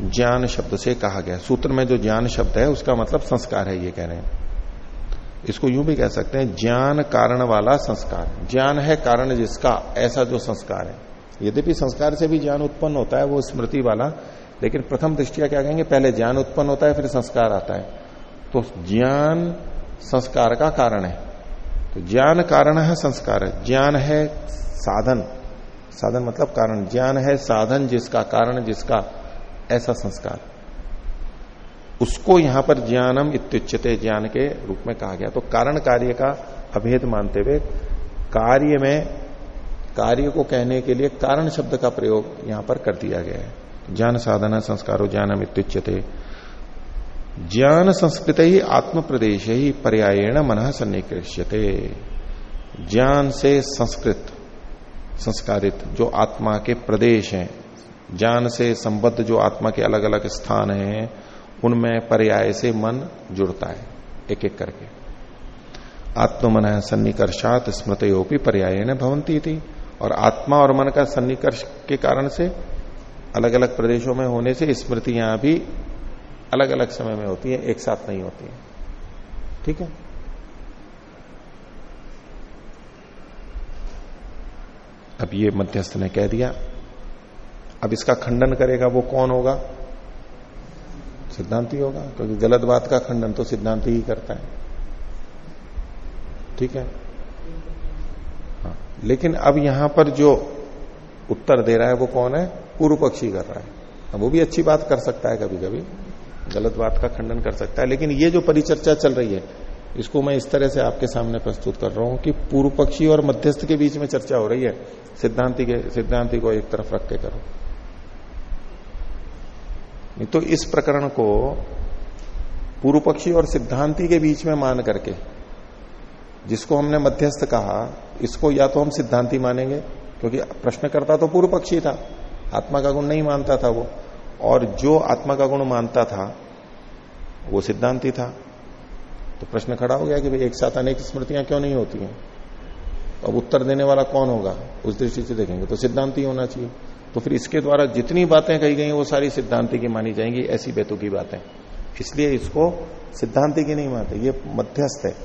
ज्ञान शब्द से कहा गया। सूत्र में जो ज्ञान शब्द है, उसका मतलब संस्कार है, ये कह रहे हैं। इसको यूँ भी कह सकते हैं, ज्ञान कारण वाला संस्कार। ज्ञान है कारण जिसका, ऐसा जो संस्कार है। यद्यपि संस्कार से भी ज्ञान उत्पन्न होता है, वो स्मृति वाला, लेकिन प्रथम दृष्टिया क्या कहेंगे, पहले ज्ञान उत्पन्न होता है, फिर संस्कार आता है। तो ज्ञान संस्कार का कारण है। तो ज्ञान कारण है संस्कार, ज्ञान है साधन। साधन मतलब कारण। ज्ञान है साधन जिसका, कारण जिसका, ऐसा संस्कार। उसको यहाँ पर ज्ञानम इत्युच्चते ज्ञान के रूप में कहा गया। तो कारण कार्य का अभेद मानते हुए कार्य में, कार्य को कहने के लिए कारण शब्द का प्रयोग यहाँ पर कर दिया गया है। ज्ञान साधना, संस्कारो ज्ञानम इत्युच्चते ज्ञान संस्कृत ही आत्म प्रदेश ही पर्यायण मन सन्निकृष्यते ज्ञान से संस्कृत, संस्कारित जो आत्मा के प्रदेश हैं, ज्ञान से संबद्ध जो आत्मा के अलग अलग स्थान हैं उनमें पर्याय से मन जुड़ता है एक एक करके। आत्मन सन्निकर्षात स्मृतयोपी पर्याय न भवंती थी और आत्मा और मन का सन्निकर्ष के कारण से अलग अलग प्रदेशों में होने से स्मृतियाँ भी अलग अलग समय में होती है, एक साथ नहीं होती है। ठीक है? अब ये मध्यस्थ ने कह दिया, अब इसका खंडन करेगा वो कौन होगा? सिद्धांति होगा, क्योंकि गलत बात का खंडन तो सिद्धांति ही करता है। ठीक है? हाँ लेकिन अब यहाँ पर जो उत्तर दे रहा है वो कौन है? पूर्व पक्षी कर रहा है। अब वो भी अच्छी बात कर सकता है कभी कभी गलत बात का खंडन कर सकता है, लेकिन ये जो परिचर्चा चल रही है, इसको मैं इस तरह से आपके सामने प्रस्तुत कर रहा हूँ कि पूर्व पक्षी और मध्यस्थ के बीच में चर्चा हो रही है। सिद्धांति के, सिद्धांति को एक तरफ़ रख के करो। तो इस प्रकरण को पूर्व पक्षी और सिद्धांति के बीच में मान करके, जिसको हमने मध्यस्थ कहा, इसको या तो हम सिद्धांति मानेंगे, क्योंकि प्रश्नकर्ता तो पूर्व पक्षी था, आत्मा का गुण नहीं मानता था वो, और जो आत्मा का गुण मानता था, वो सिद्धांति था। तो प्रश्न खड़ा हो गया कि भाई एक साथ अनेक स्मृतियाँ क्यों नहीं होती हैं? अब उत्तर देने वाला कौन होगा? उस दृष्टि से देखेंगे तो सिद्धांति होना चाहिए। तो फिर इसके द्वारा जितनी बातें कही गई वो सारी सिद्धांति की मानी जाएँगी, ऐसी बेतु की बातें। इसलिए इसको सिद्धांति की नहीं मानते, ये मध्यस्थ है।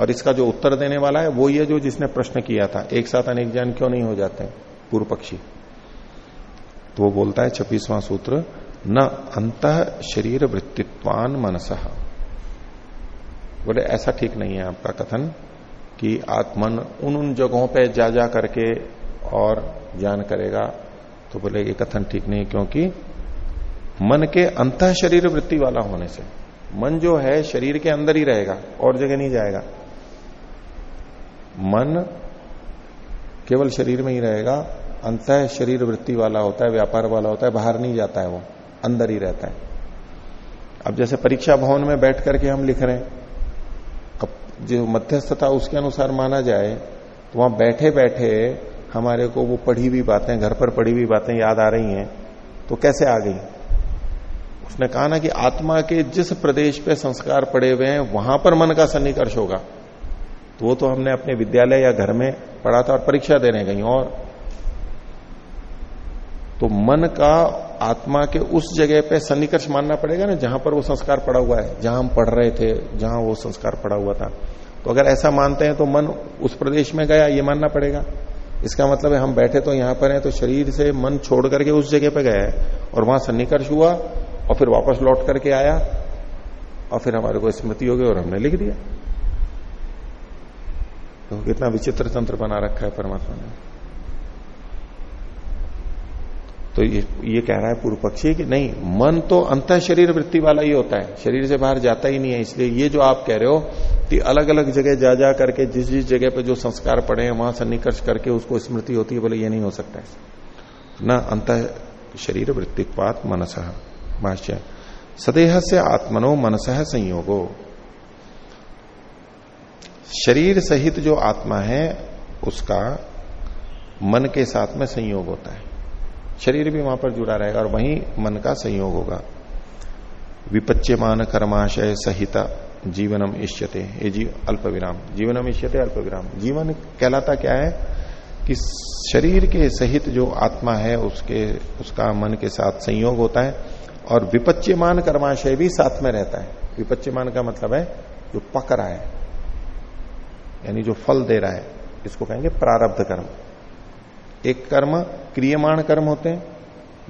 और इसका जो उत्तर देने वाला है, वो ये जो जिसने प्रश्न किया था, एक साथ अनेक ज्ञान क्यों नहीं हो जाते पूर्व पक्षी। तो वो बोलता है, छब्बीसवां सूत्र, न अंत शरीर वृत्तित्वान मनस। बोले, ऐसा ठीक नहीं है आपका कथन कि आत्मन उन उन जगहों पे जा जा करके और ज्ञान करेगा तो बोले, ये कथन ठीक नहीं क्योंकि मन के अंत शरीर वृत्ति वाला होने से, मन जो है, शरीर के अंदर ही रहेगा, और जगह नहीं जाएगा। मन केवल शरीर में ही रहेगा अंत शरीर वृत्ति वाला होता है, व्यापार वाला होता है, बाहर नहीं जाता है वो, अंदर ही रहता है। अब जैसे परीक्षा भवन में बैठ करके हम लिख रहे हैं अब जो मध्यस्थता उसके अनुसार माना जाए तो वहाँ बैठे बैठे हमारे को वो पढ़ी हुई बातें, घर पर पढ़ी हुई बातें याद आ रही हैं तो कैसे आ गई? उसने कहा ना कि आत्मा के जिस प्रदेश पे संस्कार पड़े हुए हैं, वहाँ पर मन का सन्निकर्ष होगा। तो वो तो हमने अपने विद्यालय या घर में पढ़ा था और परीक्षा देने गई और। तो मन का आत्मा के उस जगह पे सन्निकर्ष मानना पड़ेगा ना, जहाँ पर वो संस्कार पड़ा हुआ है, जहाँ हम पढ़ रहे थे, जहाँ वो संस्कार पड़ा हुआ था। तो अगर ऐसा मानते हैं तो मन उस प्रदेश में गया, ये मानना पड़ेगा। इसका मतलब है हम बैठे तो यहाँ पर हैं तो शरीर से मन छोड़ करके उस जगह पे गया है। और वहाँ सन्निकर्ष हुआ, और फिर वापस लौट करके आया, और फिर हमारे को स्मृति हो गई और हमने लिख दिया। तो कितना विचित्र तंत्र बना रखा है परमात्मा ने। तो ये ये कह रहा है पूर्व पक्षी कि नहीं, मन तो अंत शरीर वृत्ति वाला ही होता है। शरीर से बाहर जाता ही नहीं है, इसलिए ये जो आप कह रहे हो कि अलग अलग जगह जा जा करके जिस जिस जगह पे जो संस्कार पड़े हैं, वहाँ सन्निकर्ष करके उसको स्मृति होती है, बोले ये नहीं हो सकता है। न अंत शरीर वृत्तिपात मनस। भाष्य सदेह से आत्मनो मनस संयोगो। शरीर सहित जो आत्मा है, उसका मन के साथ में संयोग होता है। शरीर भी वहाँ पर जुड़ा रहेगा और वहीं मन का संयोग होगा। विपच्यमान कर्माशय सहिता जीवनम इष्यते। ये जी, अल्प विराम। जीवनम इष्यते, अल्प विराम। जीवन कहलाता क्या है कि शरीर के सहित जो आत्मा है, उसके, उसका मन के साथ संयोग होता है और विपच्यमान कर्माशय भी साथ में रहता है। विपच्यमान का मतलब है जो पक रहा है, यानी जो फल दे रहा है, इसको कहेंगे प्रारब्ध कर्म। एक कर्म क्रियमाण कर्म होते हैं,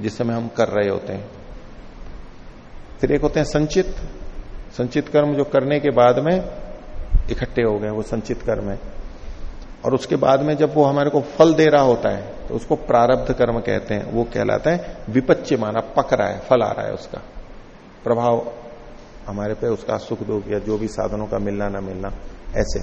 जिस समय हम कर रहे होते हैं। फिर एक होते हैं संचित। संचित कर्म जो करने के बाद में इकट्ठे हो गए, वो संचित कर्म है। और उसके बाद में जब वो हमारे को फल दे रहा होता है तो उसको प्रारब्ध कर्म कहते हैं, वो कहलाता है विपच्य माना पक रहा है, फल आ रहा है उसका। प्रभाव हमारे पे, उसका सुख दुख या जो भी साधनों का मिलना, ना मिलना, ऐसे।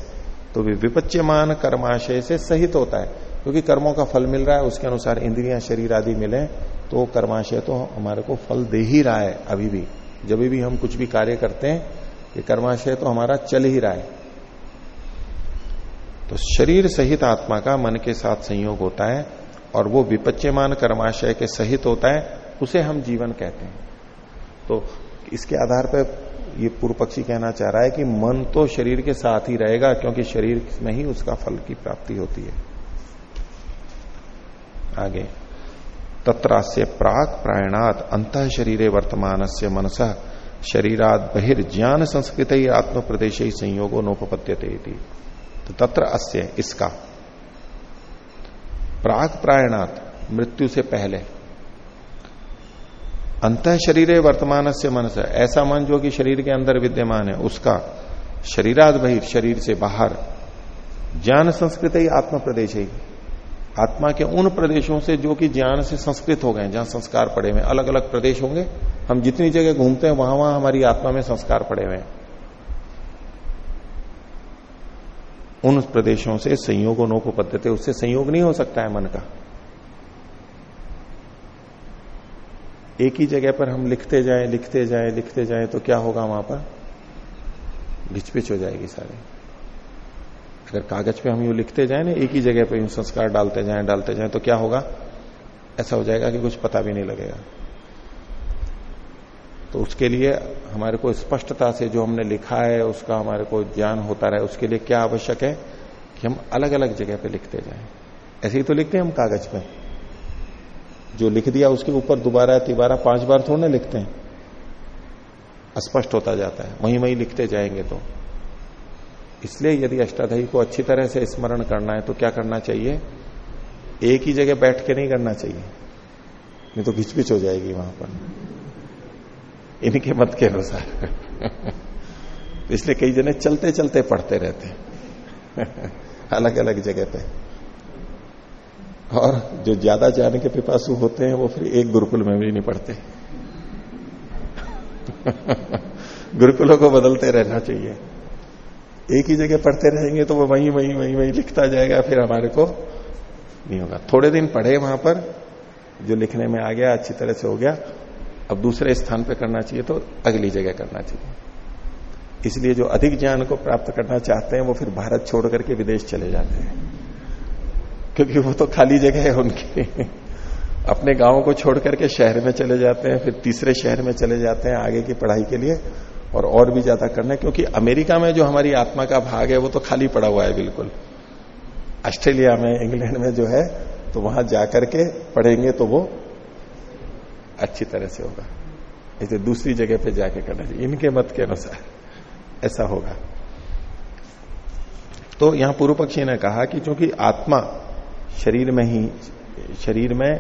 तो विपच्यमान कर्माशय से सहित होता है। क्योंकि कर्मों का फल मिल रहा है, उसके अनुसार इंद्रियाँ, शरीर आदि मिले तो कर्माशय तो हमारे को फल दे ही रहा है अभी भी। जब भी हम कुछ भी कार्य करते हैं, ये कर्माशय तो हमारा चल ही रहा है। तो शरीर सहित आत्मा का मन के साथ संयोग होता है, और वो विपच्यमान कर्माशय के सहित होता है, उसे हम जीवन कहते हैं। तो इसके आधार पर ये पूर्व पक्षी कहना चाह रहा है कि मन तो शरीर के साथ ही रहेगा, क्योंकि शरीर में ही उसका फल की प्राप्ति होती है। आगे। तत्रास्य प्राक प्रायणात अंत शरीर वर्तमान से मनस शरीराद बहिर्ज्ञान संस्कृत ही आत्म प्रदेश ही संयोगो नोपत्य तो तत्र अस्य इसका। प्राक प्रायणात मृत्यु से पहले। अंत शरीर वर्तमान से मनस, ऐसा मन जो कि शरीर के अंदर विद्यमान है, उसका शरीराद बहिर, शरीर से बाहर ज्ञान संस्कृत ही आत्म प्रदेश ही आत्मा के उन प्रदेशों से जो कि ज्ञान से संस्कृत हो गए जहाँ संस्कार पड़े हुए अलग अलग प्रदेश होंगे। हम जितनी जगह घूमते हैं वहाँ वहाँ हमारी आत्मा में संस्कार पड़े हुए हैं। उन प्रदेशों से संयोगों नो पद्धति, उससे संयोग नहीं हो सकता है मन का। एक ही जगह पर हम लिखते जाएँ लिखते जाएँ लिखते जाएँ तो क्या होगा वहाँ पर? घिचपिच हो जाएगी सारी। अगर कागज़ पे हम यू लिखते जाए ना एक ही जगह पे यूँ संस्कार डालते जाए डालते जाए तो क्या होगा? ऐसा हो जाएगा कि कुछ पता भी नहीं लगेगा। तो उसके लिए हमारे को स्पष्टता से जो हमने लिखा है, उसका हमारे को ज्ञान होता रहे, उसके लिए क्या आवश्यक है कि हम अलग अलग जगह पे लिखते जाएँ। ऐसे ही तो लिखते हैं हम कागज़ पे। जो लिख दिया, उसके ऊपर दोबारा, तिबारा, पाँच बार थोड़े लिखते हैं। अस्पष्ट होता जाता है। वहीं वहीं लिखते जाएँगे तो। इसलिए यदि अष्टाध्यायी को अच्छी तरह से स्मरण करना है तो क्या करना चाहिए? एक ही जगह बैठ के नहीं करना चाहिए। नहीं तो घिचपिच हो जाएगी वहाँ पर। इनके मत के अनुसार। इसलिए कई जने चलते चलते पढ़ते रहते हैं। अलग अलग जगह पे। और जो ज़्यादा जाने के पिपासु होते हैं, वो फिर एक गुरुकुल में भी नहीं पढ़ते। गुरुकुलों को बदलते रहना चाहिए। एक ही जगह पढ़ते रहेंगे तो वो वहीं वहीं वहीं वहीं लिखता जाएगा, फिर हमारे को नहीं होगा। थोड़े दिन पढ़े वहाँ पर, जो लिखने में आ गया, अच्छी तरह से हो गया, अब दूसरे स्थान पर करना चाहिए तो अगली जगह करना चाहिए। इसलिए जो अधिक ज्ञान को प्राप्त करना चाहते हैं, वो फिर भारत छोड़ करके विदेश चले जाते हैं। क्योंकि वो तो खाली जगह है उनकी। अपने गाँव को छोड़ करके शहर में चले जाते हैं, फिर तीसरे शहर में चले जाते हैं आगे की पढ़ाई के लिए। और और भी ज़्यादा करना है, क्योंकि अमेरिका में जो हमारी आत्मा का भाग है, वो तो खाली पड़ा हुआ है बिल्कुल। ऑस्ट्रेलिया में, इंग्लैंड में जो है तो वहाँ जाकर के पढ़ेंगे तो वो अच्छी तरह से होगा। इसे दूसरी जगह पे जाके करना चाहिए। इनके मत के अनुसार ऐसा होगा। तो यहाँ पूर्व पक्षी ने कहा कि क्योंकि आत्मा शरीर में ही, शरीर में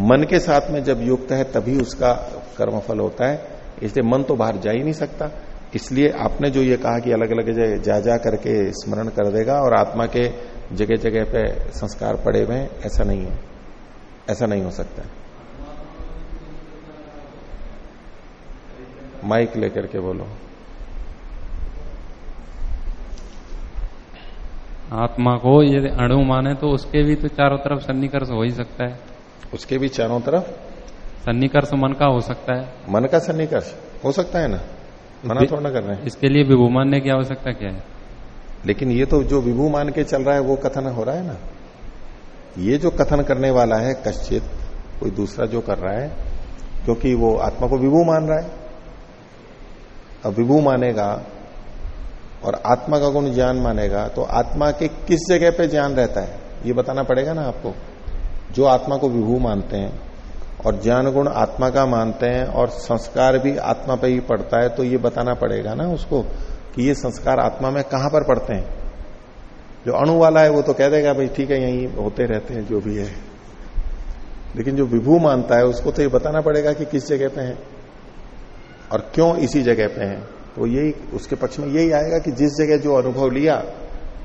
मन के साथ में जब युक्त है, तभी उसका कर्मफल होता है। इसलिए मन तो बाहर जा ही नहीं सकता। इसलिए आपने जो ये कहा कि अलग अलग जगह जा जा करके स्मरण कर देगा और आत्मा के जगह जगह पे संस्कार पड़े हुए ऐसा नहीं है। ऐसा नहीं हो सकता। माइक लेकर के बोलो। आत्मा को यदि अणु माने तो उसके भी तो चारों तरफ़ सन्निकर्ष हो ही सकता है। उसके भी चारों तरफ़ सन्निकर्ष मन का हो सकता है। मन का सन्निकर्ष। हो सकता है ना? मना थोड़ा ना कर रहे हैं। इसके लिए विभू मानने की आवश्यकता क्या है? लेकिन ये तो जो विभू मान के चल रहा है वो कथन हो रहा है ना? ये जो कथन करने वाला है कश्चित कोई दूसरा जो कर रहा है क्योंकि वो आत्मा को विभू मान रहा है। अब विभू मानेगा और आत्मा का गुण ज्ञान मानेगा तो आत्मा के किस जगह पे ज्ञान रहता है? ये बताना पड़ेगा ना आपको। जो आत्मा को विभू मानते हैं और ज्ञान गुण आत्मा का मानते हैं और संस्कार भी आत्मा पे ही पड़ता है तो ये बताना पड़ेगा ना उसको कि ये संस्कार आत्मा में कहाँ पर पड़ते हैं? जो अणु वाला है वो तो कह देगा, भाई ठीक है, यही होते रहते हैं जो भी है। लेकिन जो विभू मानता है, उसको तो ये बताना पड़ेगा कि किस जगह पे है और क्यों इसी जगह पे है। तो यही, उसके पक्ष में यही आएगा कि जिस जगह जो अनुभव लिया,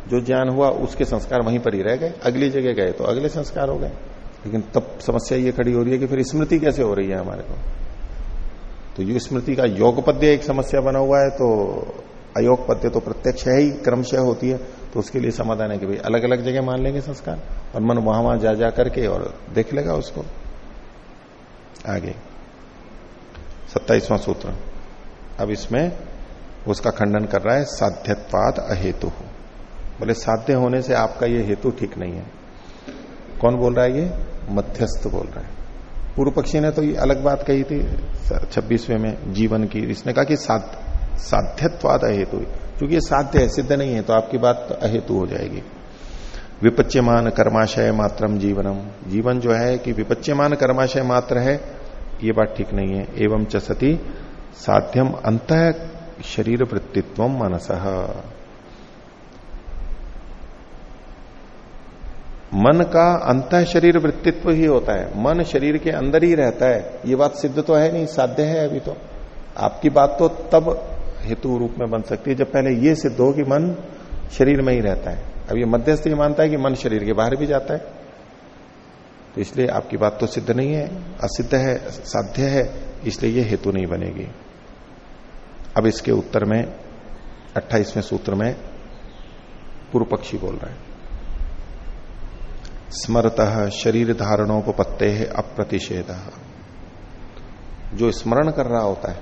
जो ज्ञान हुआ, उसके संस्कार वहीं पर ही रह गए। अगली जगह गए तो अगले संस्कार हो गए। लेकिन तब समस्या ये खड़ी हो रही है कि फिर स्मृति कैसे हो रही है हमारे को? तो ये स्मृति का योग पद्य एक समस्या बना हुआ है तो अयोग पद्य तो प्रत्यक्ष है ही, क्रमशः होती है तो उसके लिए समाधान है कि भाई अलग अलग जगह मान लेंगे संस्कार, और मन वहाँ वहाँ जा जा करके और देख लेगा उसको। आगे। सत्ताईसवां सूत्र। अब इसमें उसका खंडन कर रहा है, साध्यत्वाद अहेतु। बोले, साध्य होने से आपका ये हेतु ठीक नहीं है। कौन बोल रहा है ये? मध्यस्थ बोल रहे है। पूर्व पक्षी ने तो ये अलग बात कही थी, छब्बीसवें में जीवन की। इसने कहा कि साध, साध्यत्वाद अहेतु। क्योंकि ये साध्य है, सिद्ध नहीं है तो आपकी बात तो अहेतु हो जाएगी। विपच्यमान कर्माशय मात्रम जीवनम। जीवन जो है कि विपच्यमान कर्माशय मात्र है, ये बात ठीक नहीं है। एवं च सती साध्यम अंत शरीर वृत्तित्व मनस। मन का अंत शरीर वृत्तित्व ही होता है। मन शरीर के अंदर ही रहता है। ये बात सिद्ध तो है नहीं, साध्य है अभी तो। आपकी बात तो तब हेतु रूप में बन सकती है जब पहले ये सिद्ध हो कि मन शरीर में ही रहता है। अब ये मध्यस्थ ये मानता है कि मन शरीर के बाहर भी जाता है। तो इसलिए आपकी बात तो सिद्ध नहीं है, असिद्ध है, साध्य है, इसलिए ये हेतु नहीं बनेगी। अब इसके उत्तर में, अट्ठाईसवें सूत्र में पूर्व पक्षी बोल रहा है। स्मरत शरीर धारणोपत्ते है अप्रतिषेध। जो स्मरण कर रहा होता है,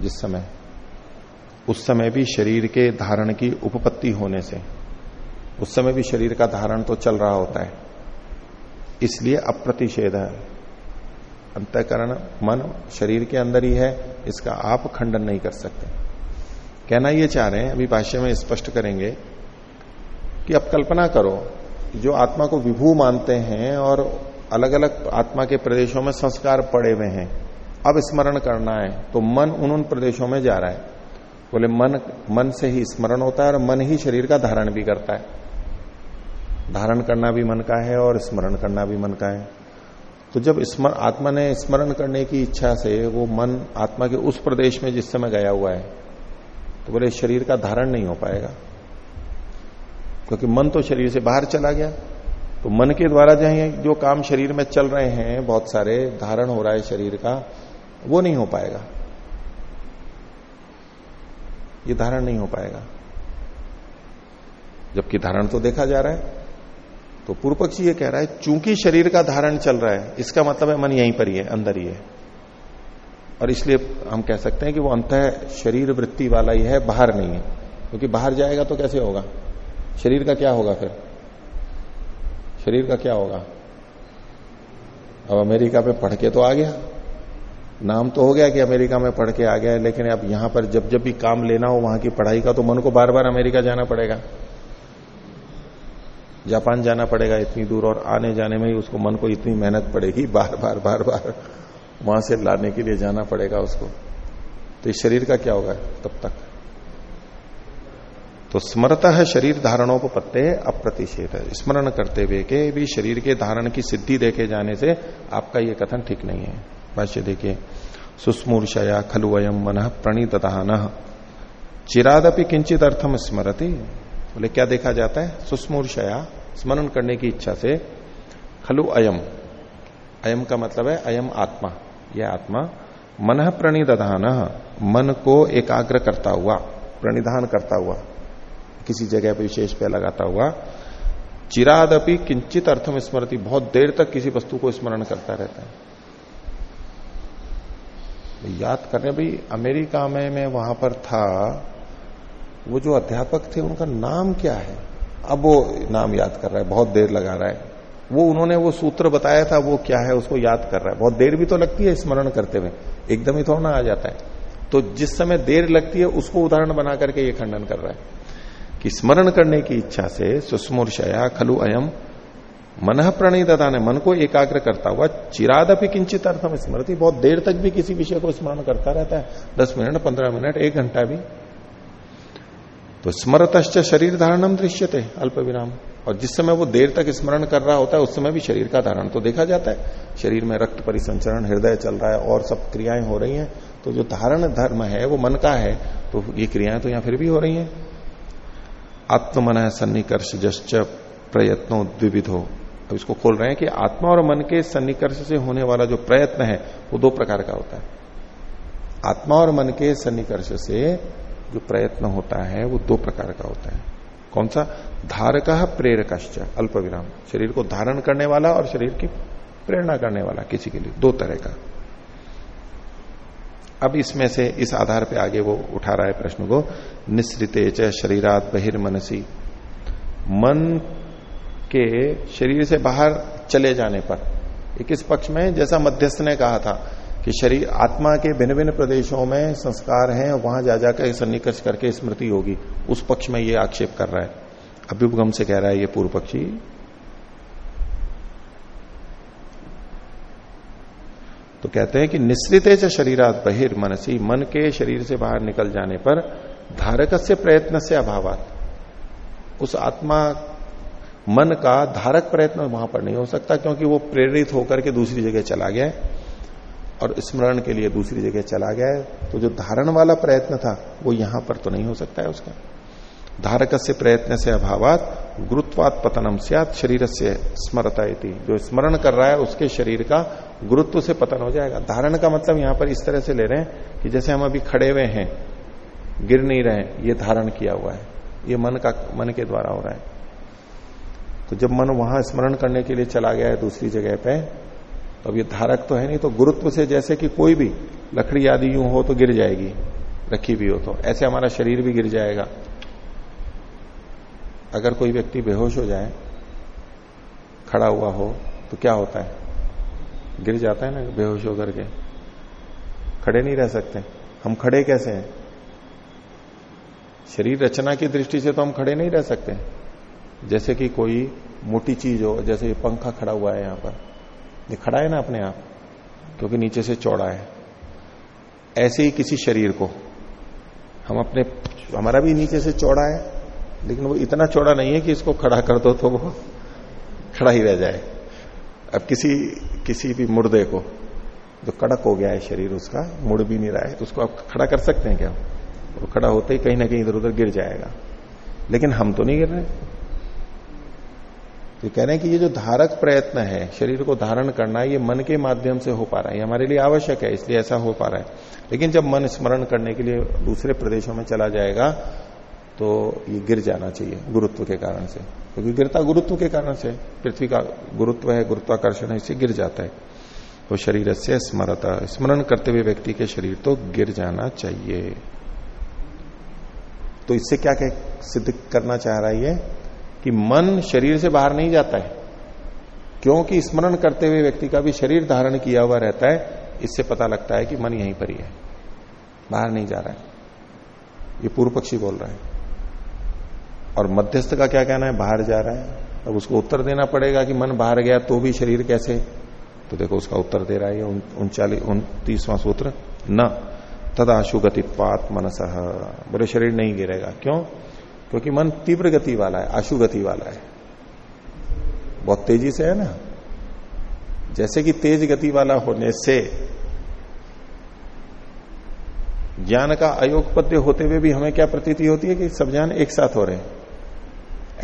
जिस समय, उस समय भी शरीर के धारण की उपपत्ति होने से, उस समय भी शरीर का धारण तो चल रहा होता है, इसलिए अप्रतिषेध है। अंतकरण मन शरीर के अंदर ही है, इसका आप खंडन नहीं कर सकते। कहना ये चाह रहे हैं, अभी भाष्य में स्पष्ट करेंगे कि अब कल्पना करो जो आत्मा को विभू मानते हैं और अलग अलग आत्मा के प्रदेशों में संस्कार पड़े हुए हैं, अब स्मरण करना है तो मन उन उन प्रदेशों में जा रहा है। बोले, मन मन से ही स्मरण होता है और मन ही शरीर का धारण भी करता है। धारण करना भी मन का है और स्मरण करना भी मन का है। तो जब स्मरण आत्मा ने स्मरण करने की इच्छा से वो मन, आत्मा के उस प्रदेश में जिस समय गया हुआ है तो बोले, शरीर का धारण नहीं हो पाएगा। क्योंकि मन तो शरीर से बाहर चला गया। तो मन के द्वारा जो जो काम शरीर में चल रहे हैं, बहुत सारे धारण हो रहा है शरीर का, वो नहीं हो पाएगा। ये धारण नहीं हो पाएगा। जबकि धारण तो देखा जा रहा है। तो पूर्व पक्षी ये कह रहा है, चूँकि शरीर का धारण चल रहा है, इसका मतलब है मन यहीं पर ही है, अंदर ही है। और इसलिए हम कह सकते हैं कि वो अंत शरीर वृत्ति वाला ही है, बाहर नहीं है। क्योंकि बाहर जाएगा तो कैसे होगा? शरीर का क्या होगा फिर? शरीर का क्या होगा? अब अमेरिका पे पढ़ के तो आ गया। नाम तो हो गया कि अमेरिका में पढ़ के आ गया, लेकिन अब यहाँ पर जब जब भी काम लेना हो, वहाँ की पढ़ाई का तो मन को बार बार अमेरिका जाना पड़ेगा। जापान जाना पड़ेगा इतनी दूर और आने जाने में ही उसको मन को इतनी मेहनत पड़ेगी, बार बार बार बार वहाँ से लाने के लिए जाना पड़ेगा उसको। तो इस शरीर का क्या होगा तब तक? तो स्मरत है शरीर धारणों को पत्ते अप्रतिषेध स्मरण करते हुए के भी शरीर के धारण की सिद्धि देखे जाने से आपका ये कथन ठीक नहीं है। भाष्य देखिए, सुस्मूर्षया खलुवयम मन प्रणीतन चिरादपि किंचित अर्थम स्मरती। बोले, क्या देखा जाता है? सुस्मूर्षया, स्मरण करने की इच्छा से खलु अयम अयम का मतलब है अयम आत्मा। यह आत्मा मन प्रणिधान मन को एकाग्र करता हुआ, प्रणिधान करता हुआ। किसी जगह पर विशेष पे लगाता हुआ। चिरादपि किंचित अर्थम स्मृति बहुत देर तक किसी वस्तु को स्मरण करता रहता है। याद करने, भाई, अमेरिका में, मैं वहाँ पर था, वो जो अध्यापक थे, उनका नाम क्या है? अब वो नाम याद कर रहा है, बहुत देर लगा रहा है। वो, उन्होंने वो सूत्र बताया था, वो क्या है, उसको याद कर रहा है। बहुत देर भी तो लगती है स्मरण करते हुए, एकदम ही थोड़ा ना आ जाता है। तो जिस समय देर लगती है, उसको उदाहरण बना करके ये खंडन कर रहा है। कि स्मरण करने की इच्छा से सुस्मूर्षया खलु अयम मन प्रणीदाता ने मन को एकाग्र करता हुआ चिरादपि किंचित अर्थम स्मृति, बहुत देर तक भी किसी विषय को स्मरण करता रहता है। दस मिनट, पंद्रह मिनट, एक घंटा भी। तो स्मरत शरीर धारणम दृश्यते, अल्प विराम। और जिस समय वो देर तक स्मरण कर रहा होता है, उस समय भी शरीर का धारण तो देखा जाता है। शरीर में रक्त परिसंचरण, हृदय चल रहा है, और सब क्रियाएँ हो रही हैं। तो जो धारण धर्म है, वो मन का है तो ये क्रियाएँ तो यहाँ फिर भी हो रही हैं। आत्मन सन्निकर्ष जश्च प्रयत्नो द्विविधो। अब इसको खोल रहे हैं कि आत्मा और मन के सन्निकर्ष से होने वाला जो प्रयत्न है, वो दो प्रकार का होता है। आत्मा और मन के सन्निकर्ष से जो प्रयत्न होता है, वो दो प्रकार का होता है। कौन सा? धारक प्रेरक अल्प विराम शरीर को धारण करने वाला और शरीर की प्रेरणा करने वाला, किसी के लिए। दो तरह का। अब इसमें से, इस आधार पे आगे वो उठा रहा है प्रश्न को निश्रिते च शरीरात बहिर्मनसी। मन के शरीर से बाहर चले जाने पर, एक इस पक्ष में, जैसा मध्यस्थ ने कहा था कि शरीर, आत्मा के भिन्न भिन्न प्रदेशों में संस्कार हैं, वहाँ जा जाकर सन्निकर्ष करके स्मृति होगी। उस पक्ष में ये आक्षेप कर रहा है। अभ्युपगम से कह रहा है ये पूर्व पक्षी। तो कहते हैं कि निश्रित शरीरात बहिर मनसी मन के शरीर से बाहर निकल जाने पर धारक से प्रयत्न से अभावात। उस आत्मा, मन का धारक प्रयत्न वहाँ पर नहीं हो सकता क्योंकि वो प्रेरित होकर के दूसरी जगह चला गया और स्मरण के लिए दूसरी जगह चला गया है। तो जो धारण वाला प्रयत्न था, वो यहाँ पर तो नहीं हो सकता है उसका। धारक से प्रयत्न से अभावात, गुरुत्वात पतनम सियात शरीर से स्मरता जो स्मरण कर रहा है, उसके शरीर का गुरुत्व से पतन हो जाएगा। धारण का मतलब यहाँ पर इस तरह से ले रहे हैं कि जैसे हम अभी खड़े हुए हैं गिर नहीं रहे, ये धारण किया हुआ है। ये मन का, मन के द्वारा हो रहा है। तो जब मन वहाँ स्मरण करने के लिए चला गया है दूसरी जगह पे तो अब ये धारक तो है नहीं तो गुरुत्व से जैसे कि कोई भी लकड़ी आदि यूँ हो तो गिर जाएगी, रखी भी हो तो। ऐसे हमारा शरीर भी गिर जाएगा। अगर कोई व्यक्ति बेहोश हो जाए, खड़ा हुआ हो तो क्या होता है? गिर जाता है ना, बेहोश होकर के। खड़े नहीं रह सकते। हम खड़े कैसे हैं? शरीर रचना की दृष्टि से तो हम खड़े नहीं रह सकते। जैसे कि कोई मोटी चीज़ हो, जैसे ये पंखा खड़ा हुआ है यहाँ पर। ये खड़ा है ना अपने आप, क्योंकि नीचे से चौड़ा है। ऐसे ही किसी शरीर को। हम अपने, हमारा भी नीचे से चौड़ा है, लेकिन वो इतना चौड़ा नहीं है कि इसको खड़ा कर दो तो वो खड़ा ही रह जाए। अब किसी किसी भी मुर्दे को, जो कड़क हो गया है शरीर उसका, मुड़ भी नहीं रहा है तो उसको आप खड़ा कर सकते हैं क्या? वो खड़ा होते ही कहीं ना कहीं इधर उधर गिर जाएगा। लेकिन हम तो नहीं गिर रहे। तो कह रहे हैं कि ये जो धारक प्रयत्न है, शरीर को धारण करना, ये मन के माध्यम से हो पा रहा है। ये हमारे लिए आवश्यक है, इसलिए ऐसा हो पा रहा है। लेकिन जब मन स्मरण करने के लिए दूसरे प्रदेशों में चला जाएगा तो ये गिर जाना चाहिए गुरुत्व के कारण से। क्योंकि तो गिरता गुरुत्व के कारण से, पृथ्वी का गुरुत्व है, गुरुत्वाकर्षण है, इससे गिर जाता है। तो शरीर से स्मरता, स्मरण करते हुए व्यक्ति के शरीर तो गिर जाना चाहिए। तो इससे क्या क्या सिद्ध करना चाह रहा है कि मन शरीर से बाहर नहीं जाता है। क्योंकि स्मरण करते हुए व्यक्ति का भी शरीर धारण किया हुआ रहता है, इससे पता लगता है कि मन यहीं पर ही है। बाहर नहीं जा रहा है। ये पूर्व पक्षी बोल रहा है। और मध्यस्थ का क्या कहना है? बाहर जा रहा है। अब उसको उत्तर देना पड़ेगा कि मन बाहर गया तो भी शरीर कैसे? तो देखो उसका उत्तर दे रहा है उनचालीस उनतीसवां सूत्र, न। तदाशु गतित्वात मनस बोले शरीर नहीं गिरेगा। क्यों? क्योंकि मन तीव्र गति वाला है, आशु गति वाला है। बहुत तेज़ी से है ना? जैसे कि तेज गति वाला होने से ज्ञान का अयोग पद्य होते हुए भी हमें क्या प्रतीति होती है कि सब ज्ञान एक साथ हो रहे हैं?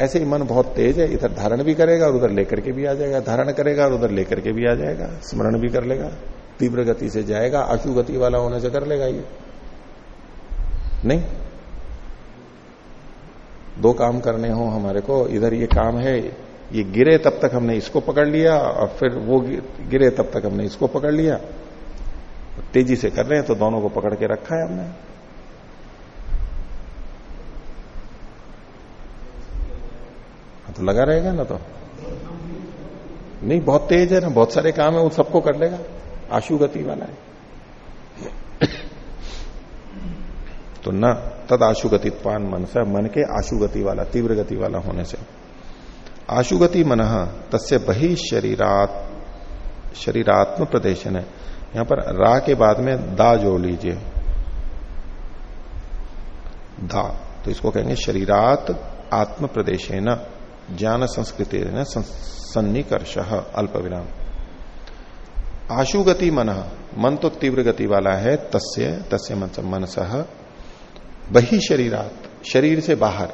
ऐसे ही मन बहुत तेज है, इधर धारण भी करेगा और उधर लेकर के भी आ जाएगा, धारण करेगा और उधर लेकर के भी आ जाएगा, स्मरण भी कर लेगा। तीव्र गति से जाएगा आशु गति वाला होने से कर लेगा ये। नहीं। दो काम करने हो हमारे को, इधर ये काम है, ये गिरे तब तक हमने इसको पकड़ लिया, और फिर वो गिरे तब तक हमने इसको पकड़ लिया। तेज़ी से कर रहे हैं तो दोनों को पकड़ के रखा है हमने। तो लगा रहेगा ना तो? नहीं, बहुत तेज है ना, बहुत सारे काम है, वो सबको कर लेगा। आशु गति वाला है तो न, तद आशु गतित्वान मन से, मन के आशु गति वाला, तीव्र गति वाला होने से। आशु गति मन, तस्य बही शरीरात, शरीरात्म प्रदेशन है। यहाँ पर रा के बाद में दा जोड़ लीजिए। दा तो इसको कहेंगे शरीरात आत्म प्रदेश न ज्ञान संस्कृति सन्निकर्ष अल्प विराम आशु गति मन मन तो तीव्र गति वाला है, तस्य तस्य मन सह बही शरीरात, शरीर से बाहर।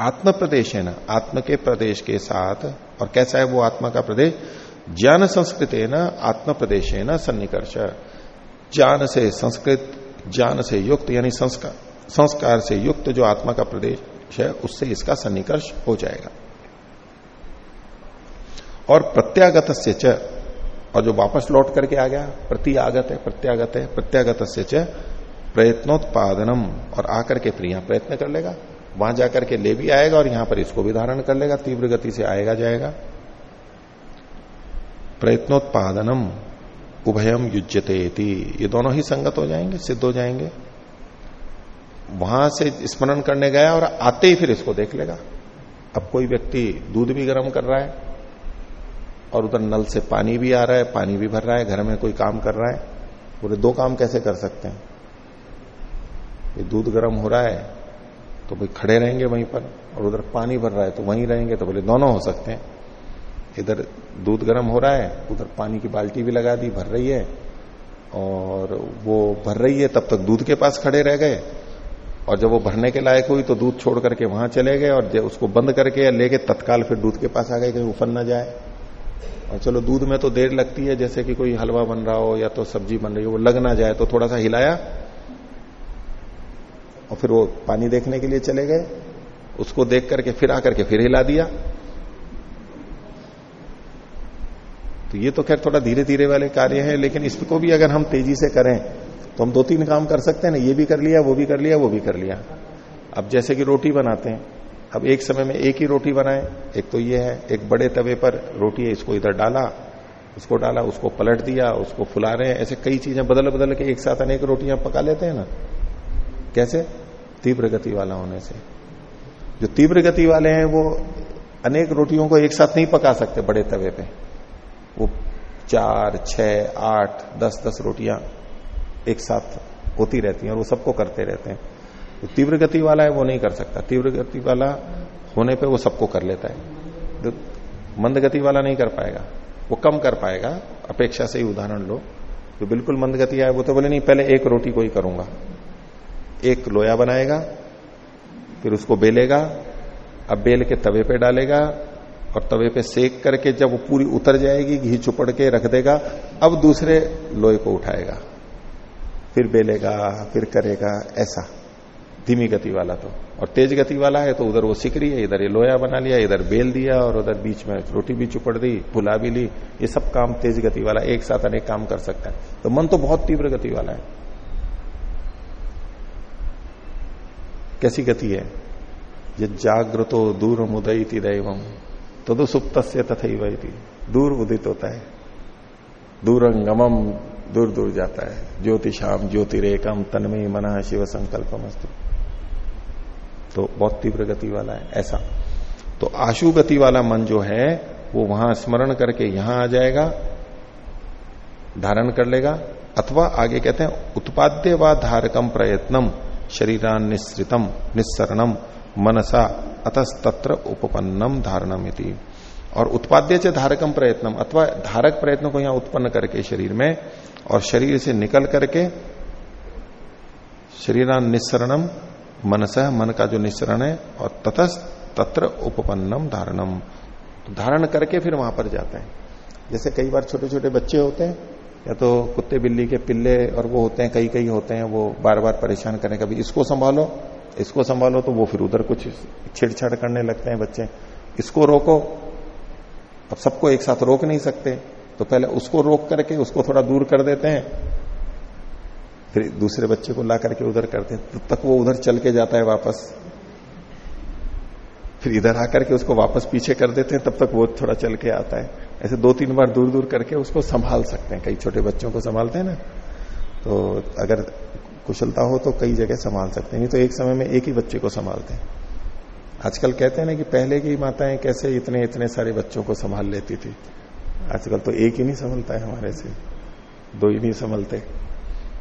आत्म प्रदेश है ना, आत्म के प्रदेश के साथ, और कैसा है वो आत्मा का प्रदेश? ज्ञान संस्कृति न, आत्म प्रदेश है न, सन्निकर्ष। ज्ञान से संस्कृत, ज्ञान से युक्त, यानी संस्कार संस्कार से युक्त जो आत्मा का प्रदेश है, उससे इसका सन्निकर्ष हो जाएगा। और प्रत्यागत से और जो वापस लौट करके आ गया, प्रत्यागत है प्रत्यागत है प्रत्यागत से प्रयत्नोत्पादनम और आकर के फिर यहाँ प्रयत्न कर लेगा। वहाँ जाकर के ले भी आएगा और यहाँ पर इसको भी धारण कर लेगा, तीव्र गति से आएगा जाएगा। प्रयत्नोत्पादनम उभयम युजते ये दोनों ही संगत हो जाएँगे, सिद्ध हो जाएँगे। वहाँ से स्मरण करने गया और आते ही फिर इसको देख लेगा। अब कोई व्यक्ति दूध भी गर्म कर रहा है और उधर नल से पानी भी आ रहा है, पानी भी भर रहा है, घर में कोई काम कर रहा है बोले दो काम कैसे कर सकते हैं? ये दूध गर्म हो रहा है तो भाई खड़े रहेंगे वहीं पर, और उधर पानी भर रहा है तो वहीं रहेंगे तो बोले दोनों हो सकते हैं। इधर दूध गर्म हो रहा है, उधर पानी की बाल्टी भी लगा दी, भर रही है, और वो भर रही है, तब तक दूध के पास खड़े रह गए। और जब वो भरने के लायक हुई तो दूध छोड़ करके वहाँ चले गए, और उसको बंद करके लेके तत्काल फिर दूध के पास आ गए, कहीं उफन ना जाए। और चलो दूध में तो देर लगती है, जैसे कि कोई हलवा बन रहा हो या तो सब्ज़ी बन रही हो, वो लग ना जाए तो थोड़ा सा हिलाया और फिर वो पानी देखने के लिए चले गए। उसको देख करके फिर आकर के फिर हिला दिया। तो ये तो खैर थोड़ा धीरे धीरे वाले कार्य है, लेकिन इसको भी अगर हम तेज़ी से करें तो हम दो तीन काम कर सकते हैं ना, ये भी कर लिया, वो भी कर लिया, वो भी कर लिया। अब जैसे कि रोटी बनाते हैं अब एक समय में एक ही रोटी बनाए, एक तो ये है, एक बड़े तवे पर रोटी है, इसको इधर डाला, उसको डाला, उसको पलट दिया, उसको फुला रहे हैं, ऐसे कई चीज़ें बदल बदल के एक साथ अनेक रोटियाँ पका लेते हैं ना। कैसे? तीव्र गति वाला होने से। जो तीव्र गति वाले हैं, वो अनेक रोटियों को एक साथ नहीं पका सकते बड़े तवे पे। वो चार छ आठ, दस दस रोटियाँ एक साथ होती रहती हैं और वो सबको करते रहते हैं। तो तीव्र गति वाला है, वो नहीं कर सकता। तीव्र गति वाला होने पे वो सबको कर लेता है। तो मंद गति वाला नहीं कर पाएगा, वो कम कर पाएगा। अपेक्षा से ही उदाहरण लो। जो बिल्कुल मंद गति आए, वो तो बोले, नहीं, पहले एक रोटी को ही करूँगा। एक लोया बनाएगा, फिर उसको बेलेगा, अब बेल के तवे पे डालेगा, और तवे पे सेक करके जब वो पूरी उतर जाएगी, घी चुपड़ के रख देगा, अब दूसरे लोहे को उठाएगा। फिर बेलेगा, फिर करेगा, ऐसा। धीमी गति वाला तो। और तेज गति वाला है तो उधर वो सिकरी है इधर ये लोया बना लिया इधर बेल दिया और उधर बीच में रोटी भी चुपड़ दी फुला भी ली। ये सब काम तेज गति वाला एक साथ अनेक काम कर सकता है। तो मन तो बहुत तीव्र गति वाला है। कैसी गति है? ये जागृतो दूर मुदयती दैवम तो, तो सुप्त से तथा दूर उदित होता है। दूरंगमम दूर दूर जाता है। ज्योतिषाम ज्योतिरेकम तन्मय मना शिव संकल्पम अस्तु तो बहुत तीव्र गति वाला है, ऐसा। तो आशु गति वाला मन जो है, वो वहाँ स्मरण करके यहाँ आ जाएगा, धारण कर लेगा, अथवा आगे कहते हैं, उत्पाद्य व धारकम प्रयत्नम, शरीरान निश्रितम निस्सरणम मनसा अतस्तत्र उपपन्नम धारणम और उत्पाद्य से धारकम प्रयत्नम, अथवा धारक प्रयत्न को यहाँ उत्पन्न करके शरीर में, और शरीर से निकल करके, शरीरान निस्सरणम मनस मन का जो निश्रण है, और ततस, तत्र उपपन्नम धारणम। तो धारण करके फिर वहाँ पर जाते हैं। जैसे कई बार छोटे छोटे बच्चे होते हैं, या तो कुत्ते बिल्ली के पिल्ले, और वो होते हैं कई कई होते हैं, वो बार बार परेशान करें, कभी इसको संभालो इसको संभालो तो वो फिर उधर कुछ छेड़छाड़ करने लगते हैं बच्चे। इसको रोको, अब सबको एक साथ रोक नहीं सकते। तो पहले उसको रोक करके उसको थोड़ा दूर कर देते हैं फिर दूसरे बच्चे को ला करके उधर करते हैं। तब तक वो उधर चल के जाता है वापस। फिर इधर आकर के उसको वापस पीछे कर देते हैं, तब तक वो थोड़ा चल के आता है। ऐसे दो तीन बार दूर दूर करके उसको संभाल सकते हैं। कई छोटे बच्चों को संभालते हैं ना। तो अगर कुशलता हो तो कई जगह संभाल सकते हैं। नहीं तो एक समय में एक ही बच्चे को संभालते हैं। आजकल कहते हैं ना कि पहले की माताएँ कैसे इतने इतने सारे बच्चों को संभाल लेती थी। आजकल तो एक ही नहीं संभलता है हमारे से। दो ही नहीं संभलते।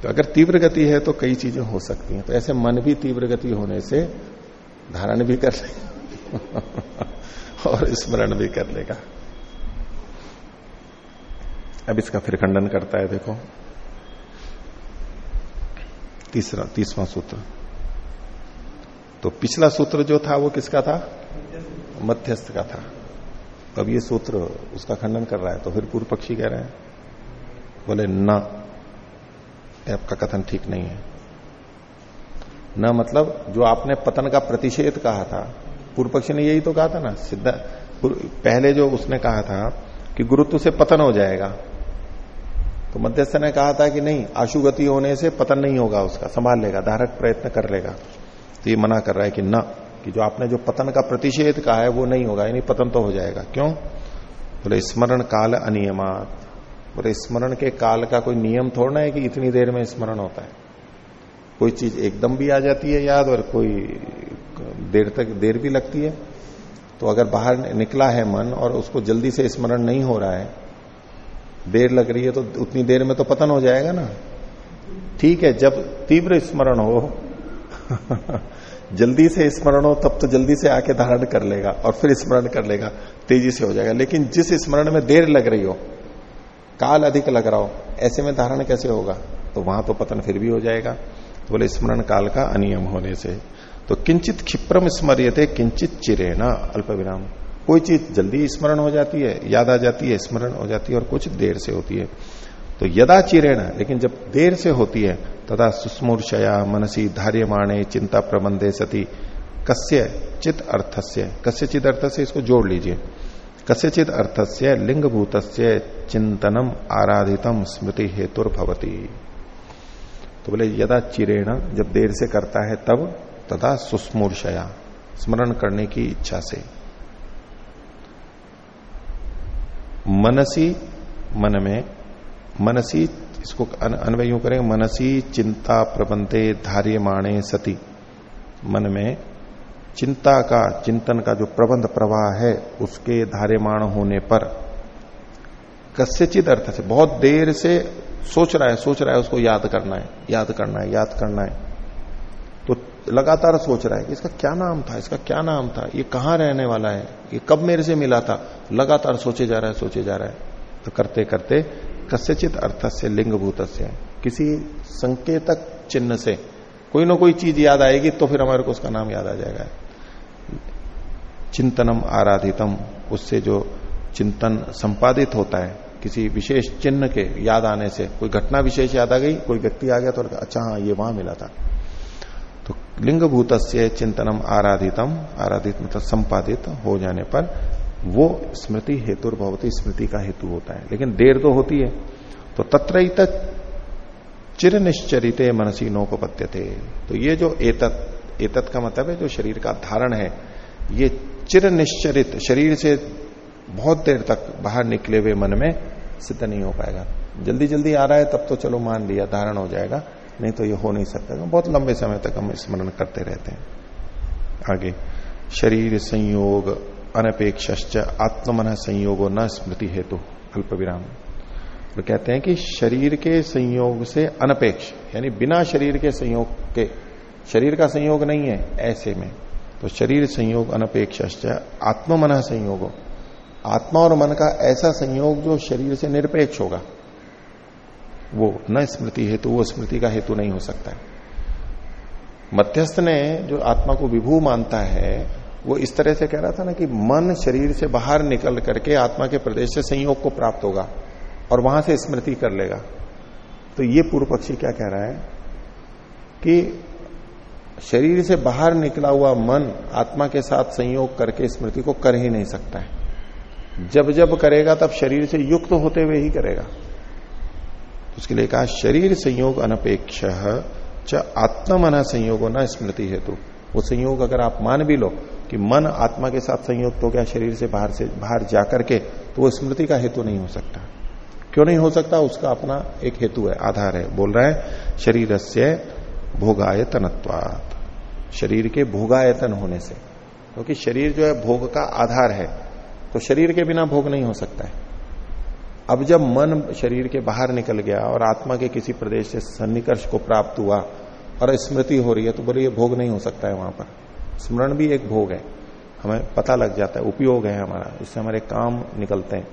तो अगर तीव्र गति है तो कई चीज़ें हो सकती हैं। तो ऐसे मन भी तीव्र गति होने से धारण भी कर लेगा और स्मरण भी कर लेगा। अब इसका फिर खंडन करता है, देखो। तीसरा, तीसवां सूत्र। तो पिछला सूत्र जो था, वो किसका था? मध्यस्थ का था। अब ये सूत्र उसका खंडन कर रहा है तो फिर पूर्व पक्षी कह रहे हैं। बोले, न। आपका कथन ठीक नहीं है। न मतलब जो आपने पतन का प्रतिषेध कहा था, पूर्व पक्षी ने यही तो कहा था ना, सिद्ध पहले जो उसने कहा था कि गुरुत्व से पतन हो जाएगा। तो मध्यस्थ ने कहा था कि नहीं आशुगति होने से पतन नहीं होगा उसका, संभाल लेगा, धारक प्रयत्न कर लेगा। तो ये मना कर रहा है कि न, कि जो आपने जो पतन का प्रतिषेध कहा है वो नहीं होगा, यानी पतन तो हो जाएगा। क्यों? बोले तो स्मरण काल अनियमात। बोले स्मरण के काल का कोई नियम थोड़ा है कि इतनी देर में स्मरण होता है? कोई चीज़ एकदम भी आ जाती है याद और कोई देर तक, देर भी लगती है? तो अगर बाहर निकला है मन और उसको जल्दी से स्मरण नहीं हो रहा है, देर लग रही है तो उतनी देर में तो पतन हो जाएगा ना? ठीक है, जब तीव्र स्मरण हो, जल्दी से स्मरण हो, तब तो जल्दी से आके धारण कर लेगा और फिर स्मरण कर लेगा, तेज़ी से हो जाएगा। लेकिन जिस स्मरण में देर लग रही हो काल अधिक लग रहा हो, ऐसे में धारण कैसे होगा? तो वहाँ तो पतन फिर भी हो जाएगा। तो बोले, स्मरण काल का अनियम होने से। तो किंचित क्षिप्रम स्मरियते, किंचित चिरेना अल्प विराम। कोई चीज़ जल्दी स्मरण हो जाती है, याद आ जाती है, स्मरण हो जाती है और कुछ देर से होती है। तो यदा चिरेण, लेकिन जब देर से होती है तथा सुस्मूर्षया मनसी धार्यमाणे चिंता प्रबंधे सती। कस्य चित अर्थस्य, कस्य चित अर्थस्य इसको जोड़ लीजिए। कस्यचित अर्थस्य लिंगभूत चिंतनम आराधितम स्मृति हेतुर्भवती तो बोले, यदा चिरेण जब देर से करता है तब तथा सुस्मूर्षया, स्मरण करने की इच्छा से। मनसी, मन में, मनसी इसको अन्वय करें, मनसी चिंता प्रबंधे धार्यमाणे सती। मन में चिंता का, चिंतन का जो प्रबंध प्रवाह है, उसके धार्यमाण होने पर कस्यचित अर्थ से, बहुत देर से सोच रहा है, सोच रहा है, उसको याद करना है, याद करना है, याद करना है। तो लगातार सोच रहा है कि इसका क्या नाम था, इसका क्या नाम था, ये कहाँ रहने वाला है, ये कब मेरे से मिला था। लगातार सोचे जा रहा है, सोचे जा रहा है। तो करते करते कस्यचित अर्थ से, लिंगभूत से, किसी संकेतक चिन्ह से कोई ना कोई चीज़ याद आएगी तो फिर हमारे को उसका नाम याद आ जाएगा। चिंतनम आराधितम। उससे जो चिंतन संपादित होता है, किसी विशेष चिन्ह के याद आने से, कोई घटना विशेष याद आ गई, कोई व्यक्ति आ गया तो अच्छा हाँ ये वहाँ मिला था। तो लिंगभूत से चिंतनम आराधितम, आराधित मतलब संपादित हो जाने पर वो स्मृति हेतु भवती स्मृति का हेतु होता है। लेकिन देर तो होती है। तो तत्र चिर निश्चरित मनसी नोपत्य थे तो ये जो एतत एतत का मतलब है, जो शरीर का धारण है, ये चिर निश्चरित शरीर से बहुत देर तक बाहर निकले हुए मन में सिद्ध नहीं हो पाएगा। जल्दी जल्दी आ रहा है, तब तो चलो मान लिया, धारण हो जाएगा। नहीं तो ये हो नहीं सकता। बहुत लंबे समय तक हम स्मरण करते रहते हैं। आगे, शरीर संयोग अनपेक्ष आत्मन संयोगो न स्मृति हेतु अल्प विराम तो कहते हैं कि शरीर के संयोग से अनपेक्ष, यानी बिना शरीर के संयोग के, शरीर का संयोग नहीं है, ऐसे में। तो शरीर संयोग अनपेक्ष आत्मन संयोग। आत्मा और मन का ऐसा संयोग जो शरीर से निरपेक्ष होगा, वो न स्मृति हेतु, वो स्मृति का हेतु नहीं हो सकता है। मध्यस्थ ने जो आत्मा को विभू मानता है, वो इस तरह से कह रहा था ना कि मन शरीर से बाहर निकल करके आत्मा के प्रदेश से संयोग को प्राप्त होगा और वहाँ से स्मृति कर लेगा। तो ये पूर्व पक्षी क्या कह रहा है कि शरीर से बाहर निकला हुआ मन आत्मा के साथ संयोग करके स्मृति को कर ही नहीं सकता है। जब जब करेगा तब शरीर से युक्त तो होते हुए ही करेगा। उसके लिए कहा, शरीर संयोग अनपेक्ष च आत्मना संयोगो न स्मृति हेतु। वो संयोग अगर आप मान भी लो कि मन आत्मा के साथ संयोग तो गया, शरीर से बाहर से, बाहर जाकर के तो वो स्मृति का हेतु नहीं हो सकता। क्यों नहीं हो सकता? उसका अपना एक हेतु है, आधार है। बोल रहा है शरीर से भोगायतनत्वात। शरीर के भोगायतन होने से। क्योंकि तो शरीर जो है, भोग का आधार है। तो शरीर के बिना भोग नहीं हो सकता है। अब जब मन शरीर के बाहर निकल गया और आत्मा के किसी प्रदेश से सन्निकर्ष को प्राप्त हुआ और स्मृति हो रही है तो बोले ये भोग नहीं हो सकता है वहाँ पर। स्मरण भी एक भोग है। हमें पता लग जाता है, उपयोग है हमारा। इससे हमारे काम निकलते हैं।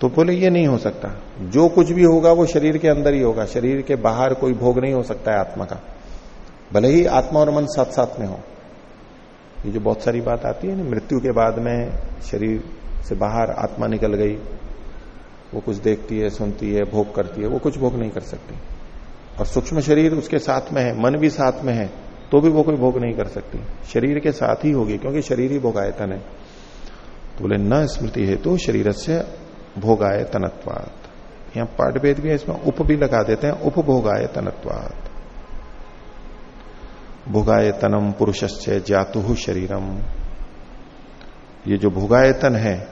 तो बोले, ये नहीं हो सकता। जो कुछ भी होगा, वो शरीर के अंदर ही होगा। शरीर के बाहर कोई भोग नहीं हो सकता है आत्मा का। भले ही आत्मा और मन साथ साथ में हो। ये जो बहुत सारी बात आती है ना, मृत्यु के बाद में शरीर से बाहर आत्मा निकल गई। वो कुछ देखती है, सुनती है, भोग करती है। वो कुछ भोग नहीं कर सकती। और सूक्ष्म शरीर उसके साथ में है, मन भी साथ में है तो भी वो कोई भोग नहीं कर सकती। शरीर के साथ ही होगी, क्योंकि शरीर ही भोगायतन है। तो बोले, न स्मृति हेतु तो शरीर से भोगायतनत्वात। यहाँ पाठभेद भी है, इसमें उप भी लगा देते हैं, उपभोगायतनत्वात। भोगायतनम पुरुष से जातु शरीरम। ये जो भोगायतन है,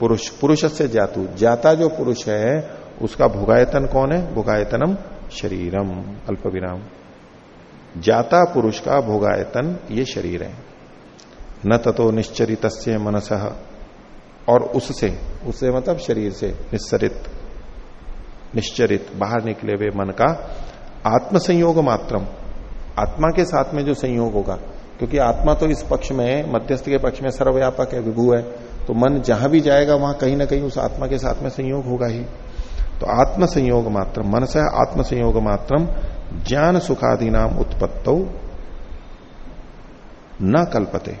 पुरुष पुरुष से जातु, जाता जो पुरुष है, उसका भोगायतन कौन है? भोगायतनम शरीरम अल्प विराम जाता पुरुष का भोगायतन ये शरीर है। न ततो निश्चरित मनस। और उससे उससे मतलब शरीर से निश्चरित निश्चरित, बाहर निकले हुए मन का आत्म संयोग मात्रम। आत्मा के साथ में जो संयोग होगा, क्योंकि आत्मा तो इस पक्ष में है, मध्यस्थ के पक्ष में सर्वव्यापक है, विभू है तो मन जहाँ भी जाएगा, वहाँ कहीं ना कहीं उस आत्मा के साथ में संयोग होगा ही। तो आत्म संयोग मात्र मन से आत्म संयोग ज्ञान सुखादि नाम उत्पत्तो न कल्पते।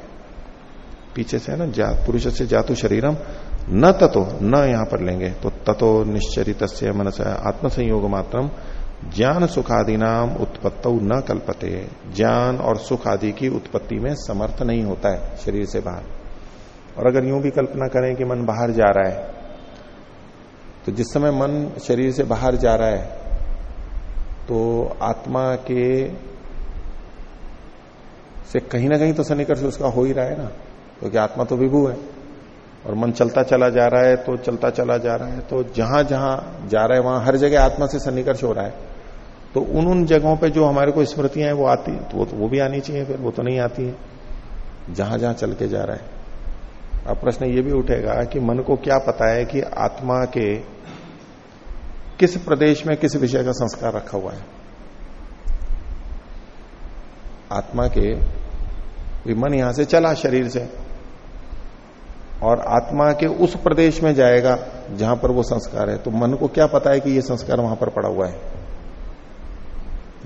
पीछे से है ना जा, पुरुष से जातु शरीरम न ततो न यहाँ पर लेंगे। तो ततो निश्चरित मनस आत्म संयोग मात्रम ज्ञान सुखादि नाम उत्पत्त न कल्पते। ज्ञान और सुख आदि की उत्पत्ति में समर्थ नहीं होता है शरीर से बाहर। और अगर यूँ भी कल्पना करें कि मन बाहर जा रहा है तो जिस समय मन शरीर से बाहर जा रहा है तो आत्मा के से कहीं ना कहीं तो सन्निकर्ष उसका हो ही रहा है ना। क्योंकि आत्मा तो विभू है। और मन चलता चला जा रहा है तो चलता चला जा रहा है। तो जहाँ जहाँ जा रहा है वहाँ हर जगह आत्मा से सन्निकर्ष हो रहा है। तो उन उन जगहों पे जो हमारे को स्मृतियाँ हैं वो आती तो वो, तो वो भी आनी चाहिए फिर वो तो नहीं आती है। जहाँ जहाँ चल के जा रहा है। अब प्रश्न ये भी उठेगा कि मन को क्या पता है कि आत्मा के किस प्रदेश में किस विषय का संस्कार रखा हुआ है? आत्मा के मन यहाँ से चला शरीर से। और आत्मा के उस प्रदेश में जाएगा जहाँ पर वो संस्कार है। तो मन को क्या पता है कि ये संस्कार वहाँ पर पड़ा हुआ है?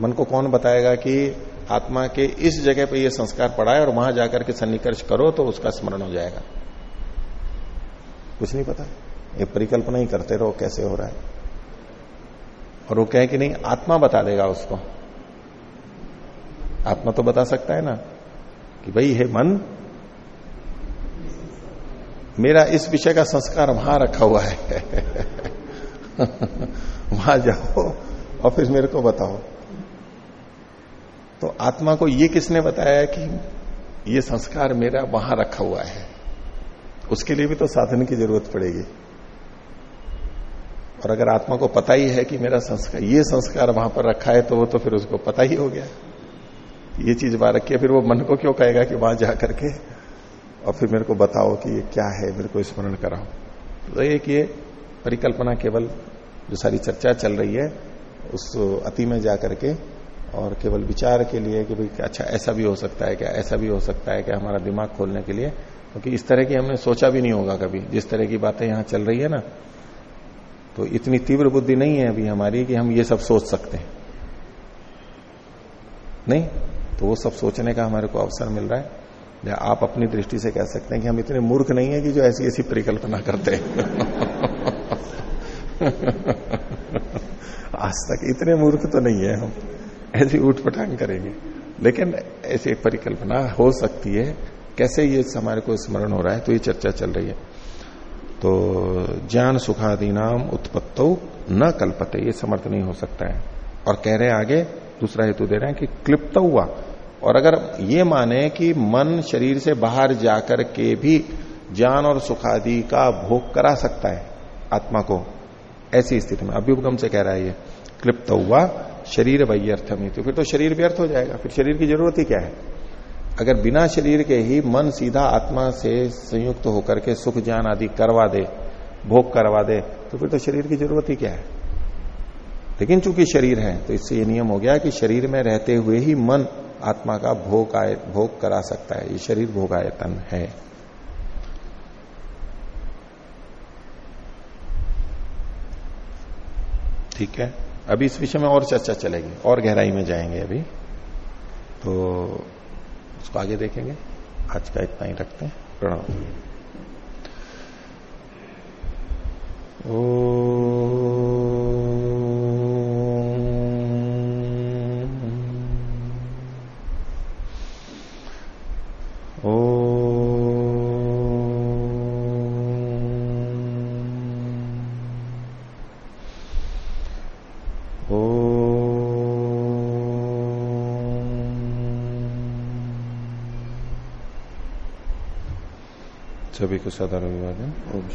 मन को कौन बताएगा कि आत्मा के इस जगह पे ये संस्कार पड़ा है और वहाँ जाकर के सन्निकर्ष करो तो उसका स्मरण हो जाएगा? कुछ नहीं पता। ये परिकल्पना ही करते रहो, कैसे हो रहा है? और वो कहे कि नहीं, आत्मा बता देगा उसको। आत्मा तो बता सकता है ना कि भाई, हे मन मेरा इस विषय का संस्कार वहाँ रखा हुआ है। वहाँ जाओ और फिर मेरे को बताओ। तो आत्मा को ये किसने बताया कि ये संस्कार मेरा वहाँ रखा हुआ है? उसके लिए भी तो साधन की ज़रूरत पड़ेगी। और अगर आत्मा को पता ही है कि मेरा संस्कार, ये संस्कार वहाँ पर रखा है तो वो तो फिर उसको पता ही हो गया। ये चीज़ वहाँ रखी है, फिर वो मन को क्यों कहेगा कि वहाँ जाकर के और फिर मेरे को बताओ कि ये क्या है, मेरे को स्मरण कराओ। तो एक ये परिकल्पना केवल जो सारी चर्चा चल रही है, उस अति में जाकर के और केवल विचार के लिए कि भाई अच्छा ऐसा भी हो सकता है, क्या ऐसा भी हो सकता है, क्या हमारा दिमाग खोलने के लिए। क्योंकि तो इस तरह की हमने सोचा भी नहीं होगा कभी। जिस तरह की बातें यहाँ चल रही है ना तो इतनी तीव्र बुद्धि नहीं है अभी हमारी कि हम ये सब सोच सकते हैं। नहीं तो वो सब सोचने का हमारे को अवसर मिल रहा है। आप अपनी दृष्टि से कह सकते हैं कि हम इतने मूर्ख नहीं है कि जो ऐसी ऐसी परिकल्पना करते हैं। आज तक इतने मूर्ख तो नहीं है हम। ऐसी उठ पटांग करेंगे। लेकिन ऐसी परिकल्पना हो सकती है। कैसे ये हमारे को स्मरण हो रहा है तो ये चर्चा चल रही है। तो ज्ञान सुखादि नाम उत्पत्तो न कल्पते, ये समर्थ नहीं हो सकता है। और कह रहे हैं आगे, दूसरा हेतु दे रहे हैं कि क्लिप्त हुआ। और अगर ये माने कि मन शरीर से बाहर जाकर के भी ज्ञान और सुखादि का भोग करा सकता है आत्मा को, ऐसी स्थिति में। अभ्युपगम से कह रहा है ये, क्लिप्त हुआ, शरीर वैर्थम तो फिर तो शरीर व्यर्थ हो जाएगा। फिर शरीर की ज़रूरत ही क्या है? अगर बिना शरीर के ही मन सीधा आत्मा से संयुक्त तो होकर के सुख ज्ञान आदि करवा दे, भोग करवा दे तो फिर तो शरीर की ज़रूरत ही क्या है? लेकिन चूँकि शरीर है तो इससे ये नियम हो गया कि शरीर में रहते हुए ही मन आत्मा का भोग आय, भोग करा सकता है, ये शरीर भोगायतन है। ठीक है? अभी इस विषय में और चर्चा चलेगी, और गहराई में जाएँगे अभी। तो उसको आगे देखेंगे। आज का इतना ही रखते हैं। प्रणाम। ओ सदा रविवार ओम